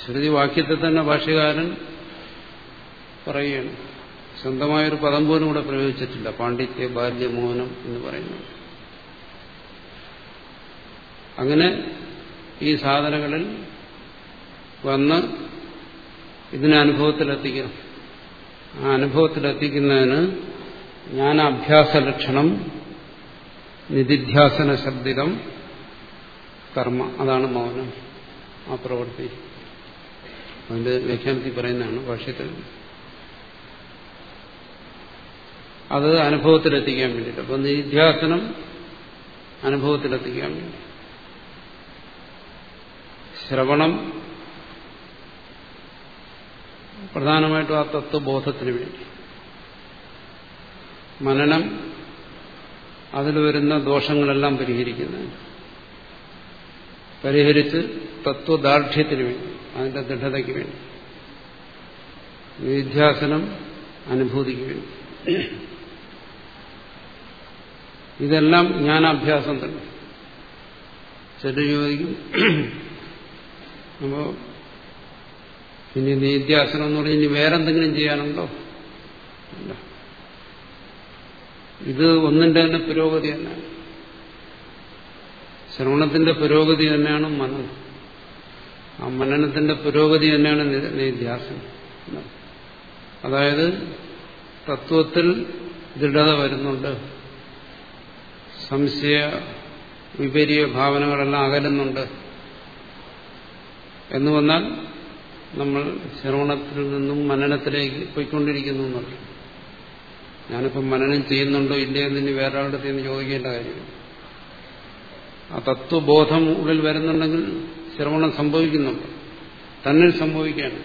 ശ്രുതി വാക്യത്തെ തന്നെ ഭാഷകാരൻ പറയുകയാണ്. സ്വന്തമായൊരു പദം പോലും കൂടെ പ്രയോഗിച്ചിട്ടില്ല. പാണ്ഡിത്യ ബാല്യ മോഹനം എന്ന് പറയുന്നു അങ്ങനെ ഈ സാധനങ്ങളിൽ വന്ന് ഇതിനെ അനുഭവത്തിലെത്തിക്കണം. ആ അനുഭവത്തിലെത്തിക്കുന്നതിന് ജ്ഞാനാഭ്യാസ ലക്ഷണം നിധിധ്യാസന ശബ്ദിതം കർമ്മ അതാണ് മൗനം ആ പ്രവൃത്തി. അതിന്റെ വ്യാഖ്യാനത്തിൽ പറയുന്നതാണ് ഭാഷ്യത്തിൽ. അത് അനുഭവത്തിലെത്തിക്കാൻ വേണ്ടിയിട്ട്. അപ്പൊ നിധ്യാസനം അനുഭവത്തിലെത്തിക്കാൻ വേണ്ടി. ശ്രവണം പ്രധാനമായിട്ടും ആ തത്വബോധത്തിന് വേണ്ടി. മനനം അതിൽ വരുന്ന ദോഷങ്ങളെല്ലാം പരിഹരിക്കുന്നതിന്. പരിഹരിച്ച് തത്വദാർഢ്യത്തിന് വേണ്ടി അതിന്റെ ദൃഢതയ്ക്ക് വേണ്ടി നിധ്യാസനം അനുഭൂതിക്ക് വേണ്ടി. ഇതെല്ലാം ജ്ഞാനാഭ്യാസം തന്നെ. ചെറു ചോദിക്കും. അപ്പോ ഇനി നിത്യാസനം എന്ന് പറഞ്ഞാൽ ഇനി വേറെന്തെങ്കിലും ചെയ്യാനുണ്ടോ? ഇത് ഒന്നിന്റെ തന്നെ പുരോഗതി തന്നെയാണ് ശ്രവണത്തിന്റെ പുരോഗതി തന്നെയാണ് മനനം ആ മനനത്തിന്റെ പുരോഗതി തന്നെയാണ് നിധ്യാസനം അതായത് തത്വത്തിൽ ദൃഢത വരുന്നുണ്ട്. സംശയ വിപരീയ ഭാവനകളെല്ലാം അകലുന്നുണ്ട്. എന്ന് വന്നാൽ നമ്മൾ ശ്രവണത്തിൽ നിന്നും മനനത്തിലേക്ക് പോയിക്കൊണ്ടിരിക്കുന്നു എന്നുണ്ട് ഞാനിപ്പം മനനം ചെയ്യുന്നുണ്ടോ ഇല്ലേ എന്ന് വേറെ ആളുടെ ചോദിക്കേണ്ട കാര്യമില്ല. ആ തത്വബോധം ഉള്ളിൽ വരുന്നുണ്ടെങ്കിൽ ശ്രവണം സംഭവിക്കുന്നുണ്ട്. തന്നിൽ സംഭവിക്കുകയാണ്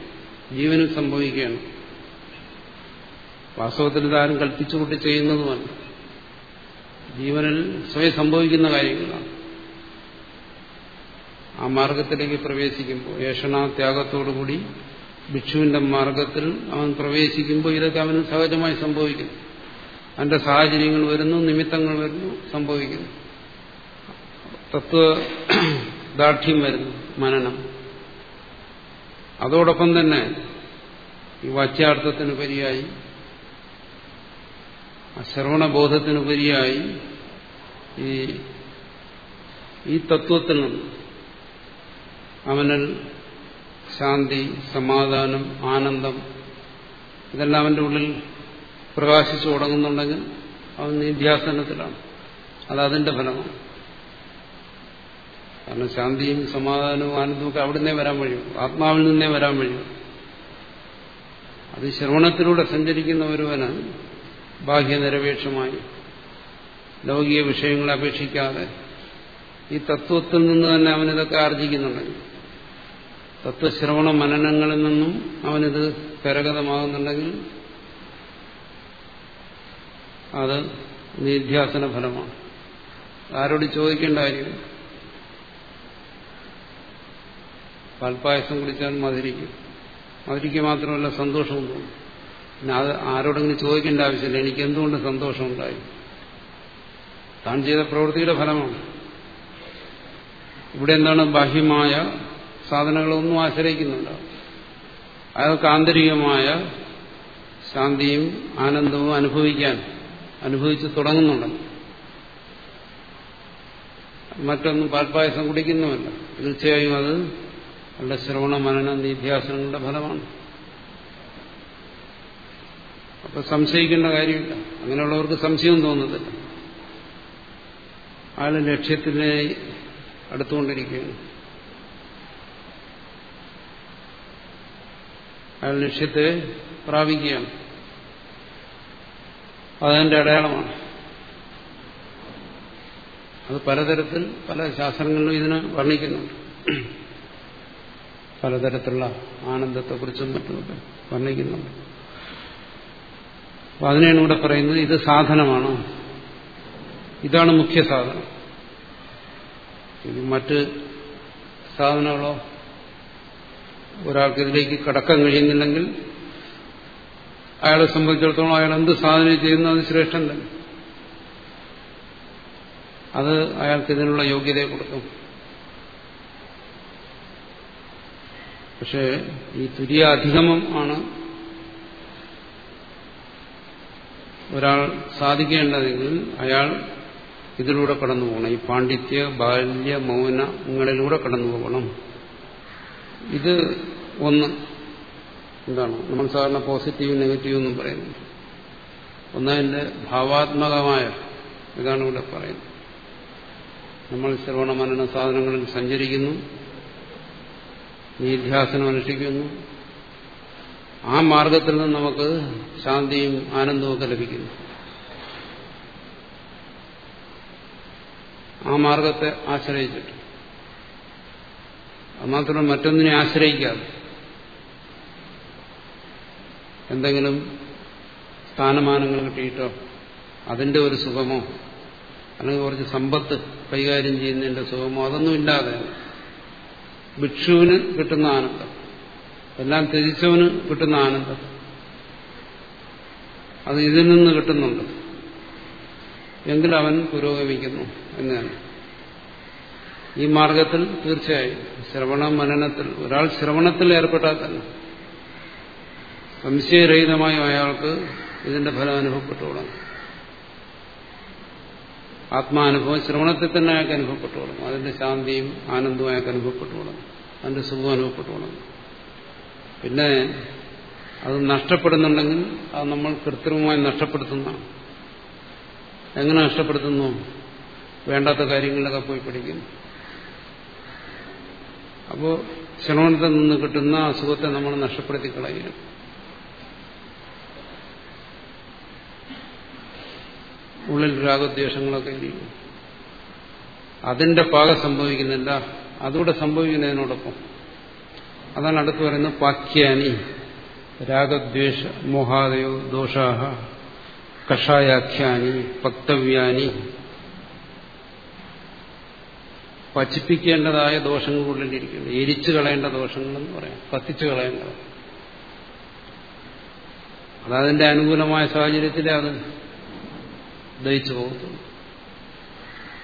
ജീവനിൽ സംഭവിക്കുകയാണ്. വാസ്തവത്തിൽ ഇതാരും കൽപ്പിച്ചുകൊണ്ട് ചെയ്യുന്നതുമല്ല ജീവനിൽ സ്വയം സംഭവിക്കുന്ന കാര്യങ്ങളാണ്. ആ മാർഗത്തിലേക്ക് പ്രവേശിക്കുമ്പോൾ ഏഷണ ഭിക്ഷുവിന്റെ മാർഗത്തിൽ അവൻ പ്രവേശിക്കുമ്പോൾ ഇതൊക്കെ അവന് സഹജമായി സംഭവിക്കുന്നു. അവന്റെ സാഹചര്യങ്ങൾ വരുന്നു നിമിത്തങ്ങൾ വരുന്നു സംഭവിക്കുന്നു. തത്വദാർഢ്യം വരുന്നു മനനം. അതോടൊപ്പം തന്നെ ഈ വാച്യാർത്ഥത്തിനുപരിയായി ശ്രവണബോധത്തിനുപരിയായി ഈ ഈ തത്വത്തിൽ നിന്ന് അവനിൽ ശാന്തി സമാധാനം ആനന്ദം ഇതെല്ലാം അവന്റെ ഉള്ളിൽ പ്രകാശിച്ചു തുടങ്ങുന്നുണ്ടെങ്കിൽ അവൻ നിധ്യാസനത്തിലാണ്. അത് അതിന്റെ ഫലമാണ്. കാരണം ശാന്തിയും സമാധാനവും ആനന്ദവും ഒക്കെ അവിടെ നിന്നേ വരാൻ കഴിയും ആത്മാവിൽ നിന്നേ വരാൻ കഴിയും അത് ശ്രവണത്തിലൂടെ സഞ്ചരിക്കുന്ന ഒരുവന് ബാഹ്യനിരപേക്ഷമായി ലൗകിക വിഷയങ്ങളെ അപേക്ഷിക്കാതെ ഈ തത്വത്തിൽ നിന്ന് തന്നെ അവനിതൊക്കെ ആർജിക്കുന്നുണ്ടെങ്കിൽ തത്വശ്രവണ മനനങ്ങളിൽ നിന്നും അവനിത് കരഗതമാകുന്നുണ്ടെങ്കിൽ അത് നിധ്യാസന ഫലമാണ്. ആരോട് ചോദിക്കേണ്ട കാര്യം പാൽപ്പായസം കുടിച്ചാൽ മധുരിക്കും. മധുരിക്ക് മാത്രമല്ല സന്തോഷവും തോന്നും. പിന്നെ അത് ആരോടെങ്കിലും ചോദിക്കേണ്ട ആവശ്യമില്ല. എനിക്ക് എന്തുകൊണ്ട് സന്തോഷമുണ്ടായി? താൻ ചെയ്ത പ്രവൃത്തിയുടെ ഫലമാണ്. ഇവിടെ എന്താണ് ബാഹ്യമായ സാധനങ്ങളൊന്നും ആശ്രയിക്കുന്നുണ്ട്. അയാൾക്ക് ആന്തരികമായ ശാന്തിയും ആനന്ദവും അനുഭവിക്കാൻ അനുഭവിച്ചു തുടങ്ങുന്നുണ്ട്. മറ്റൊന്നും പാൽപ്പായസം കുടിക്കുന്നുമല്ല തീർച്ചയായും അത് അവരുടെ ശ്രവണ മനന നിധ്യാസനങ്ങളുടെ ഫലമാണ്. അപ്പൊ സംശയിക്കേണ്ട കാര്യമില്ല. അങ്ങനെയുള്ളവർക്ക് സംശയം തോന്നുന്നില്ല ആൾ ലക്ഷ്യത്തിനെ അടുത്തുകൊണ്ടിരിക്കുകയാണ്. അയാൾ ലക്ഷ്യത്തെ പ്രാപിക്കുകയാണ്. അതതിന്റെ അടയാളമാണ്. അത് പലതരത്തിൽ പല ശാസ്ത്രങ്ങളിലും ഇതിനെ വർണിക്കുന്നുണ്ട്. പലതരത്തിലുള്ള ആനന്ദത്തെക്കുറിച്ചും മറ്റുമൊക്കെ വർണിക്കുന്നുണ്ട്. അപ്പൊ അതിനെയാണ് ഇവിടെ പറയുന്നത് ഇത് സാധനമാണ്? ഇതാണ് മുഖ്യ സാധനം. ഇത് മറ്റ് സാധനങ്ങളോ ഒരാൾക്ക് ഇതിലേക്ക് കടക്കാൻ കഴിയുന്നില്ലെങ്കിൽ അയാളെ സംബന്ധിച്ചിടത്തോളം അയാൾ എന്ത് സാധനം ചെയ്യുന്നു അത് ശ്രേഷ്ഠം തന്നെ. അത് അയാൾക്ക് ഇതിനുള്ള യോഗ്യതയെ കൊടുക്കും. പക്ഷേ ഈ തുര്യ അധിഗമം ആണ് ഒരാൾ സാധിക്കേണ്ടതെങ്കിൽ അയാൾ ഇതിലൂടെ കടന്നു പോകണം. ഈ പാണ്ഡിത്യ ബാല്യ മൗനങ്ങളിലൂടെ കടന്നു പോകണം. ഇത് ഒന്ന് എന്താണ്? നമ്മൾ സാധാരണ പോസിറ്റീവ് നെഗറ്റീവ് എന്നും പറയുന്നുണ്ട് ഒന്നതിന്റെ ഭാവാത്മകമായ ഇതാണ് ഇവിടെ പറയുന്നത്. നമ്മൾ ശ്രവണ മനന സാധനങ്ങളിൽ സഞ്ചരിക്കുന്നു. നീധ്യാസനം അനുഷ്ഠിക്കുന്നു. ആ മാർഗത്തിൽ നിന്ന് നമുക്ക് ശാന്തിയും ആനന്ദവും ഒക്കെ ലഭിക്കുന്നു. ആ മാർഗത്തെ ആശ്രയിച്ചിട്ട്. മാത്രമല്ല മറ്റൊന്നിനെ ആശ്രയിക്കാതെ എന്തെങ്കിലും സ്ഥാനമാനങ്ങൾ കിട്ടിയിട്ടോ അതിന്റെ ഒരു സുഖമോ അല്ലെങ്കിൽ കുറച്ച് സമ്പത്ത് കൈകാര്യം ചെയ്യുന്നതിന്റെ സുഖമോ അതൊന്നും ഇല്ലാതെ ഭിക്ഷുവിന് കിട്ടുന്ന ആനന്ദം. എല്ലാം ത്യജിച്ചവന് കിട്ടുന്ന ആനന്ദം. അത് ഇതിൽ നിന്ന് കിട്ടുന്നുണ്ട്. എങ്കിൽ അവൻ പുരോഗമിക്കുന്നു എന്നാണ്. ഈ മാർഗത്തിൽ തീർച്ചയായും ശ്രവണ മനനത്തിൽ ഒരാൾ ശ്രവണത്തിൽ ഏർപ്പെട്ടാൽ തന്നെ സംശയരഹിതമായും അയാൾക്ക് ഇതിന്റെ ഫലം അനുഭവപ്പെട്ടുകൊള്ളാം ആത്മാനുഭവം ശ്രവണത്തിൽ തന്നെ അയാൾക്ക് അനുഭവപ്പെട്ടുകൊള്ളും അതിന്റെ ശാന്തിയും ആനന്ദവും അയാൾക്ക് അനുഭവപ്പെട്ടുകൊള്ളും അതിന്റെ സുഖം അനുഭവപ്പെട്ടുകൊള്ളും പിന്നെ അത് നഷ്ടപ്പെടുന്നുണ്ടെങ്കിൽ അത് നമ്മൾ കൃത്രിമമായി നഷ്ടപ്പെടുത്തുന്നതാണ്. എങ്ങനെ നഷ്ടപ്പെടുത്തുന്നു? വേണ്ടാത്ത കാര്യങ്ങളിലൊക്കെ പോയി പഠിക്കുന്നു അപ്പോൾ ശ്രവണത്തിൽ നിന്ന് കിട്ടുന്ന അസുഖത്തെ നമ്മൾ നഷ്ടപ്പെടുത്തി കളയുക ഉള്ളിൽ രാഗദ്വേഷങ്ങളൊക്കെ ഇരിക്കും. അതിന്റെ പാകം സംഭവിക്കുന്നില്ല. അതുകൂടെ സംഭവിക്കുന്നതിനോടൊപ്പം. അതാണ് അടുത്ത് പറയുന്നത് പാക്യാനി രാഗദ്വേഷ മോഹാദയോ ദോഷാഹ കഷായാഖ്യാനി പക്തവ്യാനി. പച്ചിപ്പിക്കേണ്ടതായ ദോഷങ്ങൾ കൊണ്ടിരിക്കുന്നു എരിച്ചു കളയേണ്ട ദോഷങ്ങളെന്ന് പറയാം. കത്തിച്ചു കളയേണ്ടത് അതതിന്റെ അനുകൂലമായ സാഹചര്യത്തിൽ അത്. ദഹിച്ചു പോകത്തുള്ളൂ.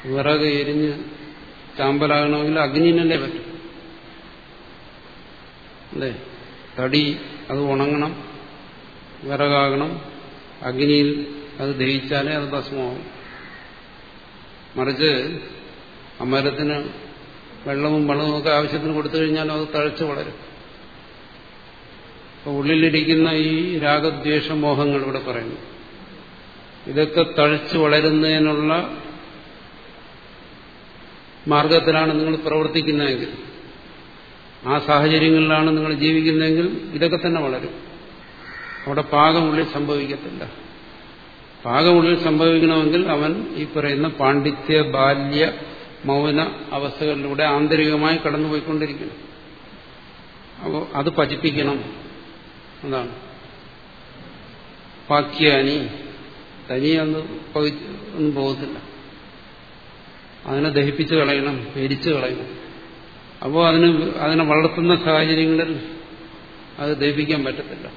വിറക് എരിഞ്ഞ് ചാമ്പലാകണമെങ്കിൽ അഗ്നിനല്ലേ പറ്റും. അല്ലേ? തടി അത് ഉണങ്ങണം. വിറകാകണം. അഗ്നിയിൽ അത് ദഹിച്ചാലേ അത് ഭസ്മമാവും. മറിച്ച് അമരത്തിന് വെള്ളവും വെള്ളവും ഒക്കെ ആവശ്യത്തിന് കൊടുത്തു കഴിഞ്ഞാൽ അത് തഴച്ചു വളരും. അപ്പൊ ഉള്ളിലിരിക്കുന്ന ഈ രാഗദ്വേഷ മോഹങ്ങൾ ഇവിടെ പറയുന്നു. ഇതൊക്കെ തഴച്ചു വളരുന്നതിനുള്ള മാർഗത്തിലാണ് നിങ്ങൾ പ്രവർത്തിക്കുന്നതെങ്കിൽ ആ സാഹചര്യങ്ങളിലാണ് നിങ്ങൾ ജീവിക്കുന്നതെങ്കിൽ ഇതൊക്കെ തന്നെ വളരും. അവിടെ പാകമുള്ളിൽ സംഭവിക്കത്തില്ല. പാകമുള്ളിൽ സംഭവിക്കണമെങ്കിൽ അവൻ ഈ പറയുന്ന പാണ്ഡിത്യ ബാല്യ മൗന അവസ്ഥകളിലൂടെ ആന്തരികമായി കടന്നുപോയിക്കൊണ്ടിരിക്കണം. അപ്പോൾ അത് പചിപ്പിക്കണം. എന്നാണ് പാക്യാനി തനിയൊന്ന് ഒന്നും പോകത്തില്ല. അതിനെ ദഹിപ്പിച്ച് കളയണം എരിച്ചു കളയണം. അപ്പോൾ അതിന് അതിനെ വളർത്തുന്ന സാഹചര്യങ്ങളിൽ അത് ദഹിപ്പിക്കാൻ പറ്റത്തില്ല.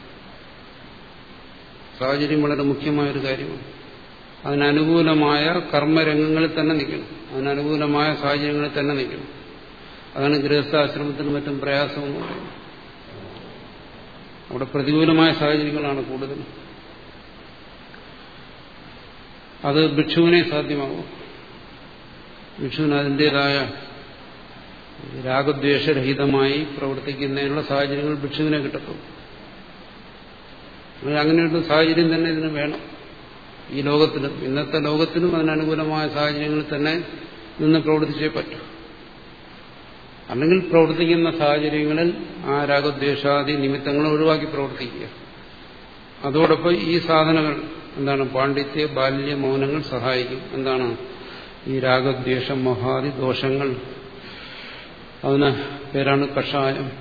സാഹചര്യം വളരെ മുഖ്യമായ ഒരു കാര്യമാണ്. അതിനനുകൂലമായ കർമ്മരംഗങ്ങളിൽ തന്നെ നിൽക്കണം. അതിനനുകൂലമായ സാഹചര്യങ്ങളിൽ തന്നെ നിൽക്കണം. അതാണ് ഗൃഹസ്ഥാശ്രമത്തിനും മറ്റും പ്രയാസമെന്ന് പറയുന്നത്. അവിടെ പ്രതികൂലമായ സാഹചര്യങ്ങളാണ് കൂടുതൽ അത് ഭിക്ഷുവിനെ സാധ്യമാകും ഭിക്ഷുവിന് അതിന്റെതായ രാഗദ്വേഷരഹിതമായി പ്രവർത്തിക്കുന്നതിനുള്ള സാഹചര്യങ്ങൾ ഭിക്ഷുവിനെ കിട്ടത്തുള്ളൂ. അങ്ങനെയുള്ള സാഹചര്യം തന്നെ ഇതിന് വേണം. ഈ ലോകത്തിലും ഇന്നത്തെ ലോകത്തിലും അതിനനുകൂലമായ സാഹചര്യങ്ങളിൽ തന്നെ നിന്ന് പ്രവർത്തിച്ചേ പറ്റൂ. അല്ലെങ്കിൽ പ്രവർത്തിക്കുന്ന സാഹചര്യങ്ങളിൽ ആ രാഗദ്വേഷാദി നിമിത്തങ്ങൾ ഒഴിവാക്കി പ്രവർത്തിക്കുക. അതോടൊപ്പം ഈ സാധനങ്ങൾ എന്താണ് പാണ്ഡിത്യ ബാല്യ മൗനങ്ങൾ സഹായിക്കും. എന്താണ് ഈ രാഗദ്വേഷം മഹാദി ദോഷങ്ങൾ? അതിന് പേരാണ് കഷായം.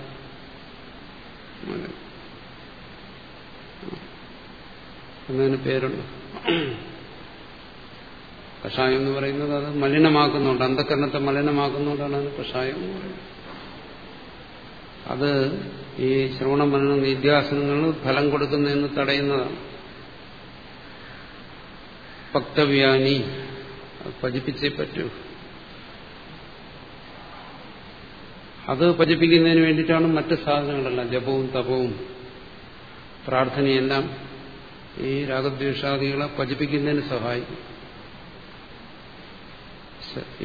എന്നതിന് പേരുണ്ട്. കഷായം എന്ന് പറയുന്നത് അത് മലിനമാക്കുന്നുണ്ട്. അന്ധകരണത്തെ മലിനമാക്കുന്നുകൊണ്ടാണ് അതിന് കഷായം എന്ന് പറയുന്നത്. അത് ഈ ശ്രവണ മലിന നിത്യാസനങ്ങൾ ഫലം കൊടുക്കുന്നതെന്ന് തടയുന്നതാണ്. പക്തവ്യാനി. പതിപ്പിച്ചേ പറ്റൂ. അത് പതിപ്പിക്കുന്നതിന് വേണ്ടിയിട്ടാണ് മറ്റ് സാധനങ്ങളെല്ലാം ജപവും തപവും പ്രാർത്ഥനയെല്ലാം ഈ രാഗദ്വേഷാദികളെ പതിപ്പിക്കുന്നതിന് സഹായിക്കും.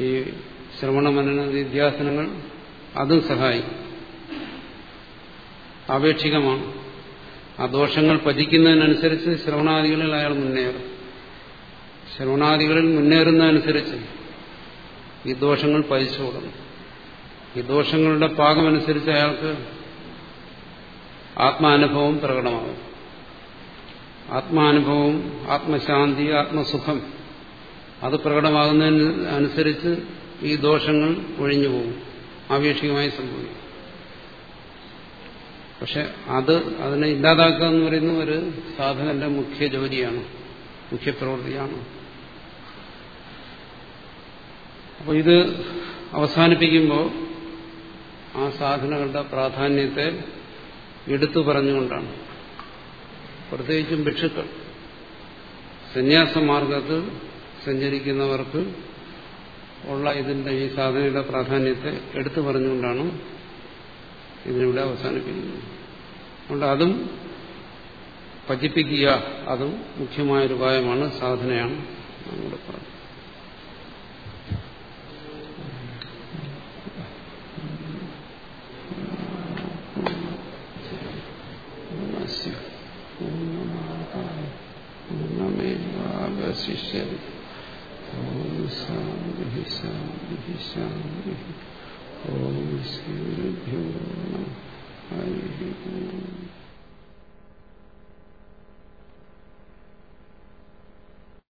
ഈ ശ്രവണമനന നിധ്യാസനങ്ങൾ അതും സഹായിക്കും. ആപേക്ഷികമാണ്. ആ ദോഷങ്ങൾ പതിക്കുന്നതിനനുസരിച്ച് ശ്രവണാദികളിൽ അയാൾ മുന്നേറും. ശ്രവണാദികളിൽ മുന്നേറുന്നതനുസരിച്ച് ഈ ദോഷങ്ങൾ പതിച്ചു കൊടുക്കും ഈ ദോഷങ്ങളുടെ പാകമനുസരിച്ച് അയാൾക്ക് ആത്മാനുഭവം പ്രകടമാകും. ആത്മാനുഭവം ആത്മശാന്തി ആത്മസുഖം അത് പ്രകടമാകുന്നതിന് അനുസരിച്ച് ഈ ദോഷങ്ങൾ ഒഴിഞ്ഞു പോകും. ആപേക്ഷികമായി സംഭവിക്കും. പക്ഷെ അത് അതിനെ ഇല്ലാതാക്കുക എന്ന് പറയുന്ന ഒരു സാധകന്റെ മുഖ്യ ജോലിയാണ് മുഖ്യ പ്രവൃത്തിയാണ് അപ്പോൾ ഇത് അവസാനിപ്പിക്കുമ്പോൾ ആ സാധനങ്ങളുടെ പ്രാധാന്യത്തെ എടുത്തു പറഞ്ഞുകൊണ്ടാണ്. പ്രത്യേകിച്ചും ഭിക്ഷുക്കൾ. സന്യാസമാർഗത്തിൽ സഞ്ചരിക്കുന്നവർക്ക് ഉള്ള ഇതിന്റെ ഈ സാധനയുടെ പ്രാധാന്യത്തെ എടുത്തു പറഞ്ഞുകൊണ്ടാണ് ഇതിലൂടെ അവസാനിപ്പിക്കുന്നത്. അതുകൊണ്ട് അതും പചിപ്പിക്കുക അതും മുഖ്യമായൊരു ഉപായമാണ് സാധനയാണ്. നമ്മുടെ പറഞ്ഞു പൂർണമേവാവശിഷ്യതി ഓം ശാന്തി ശാന്തി ശാന്തി ഓം ശ്രീ ഹരി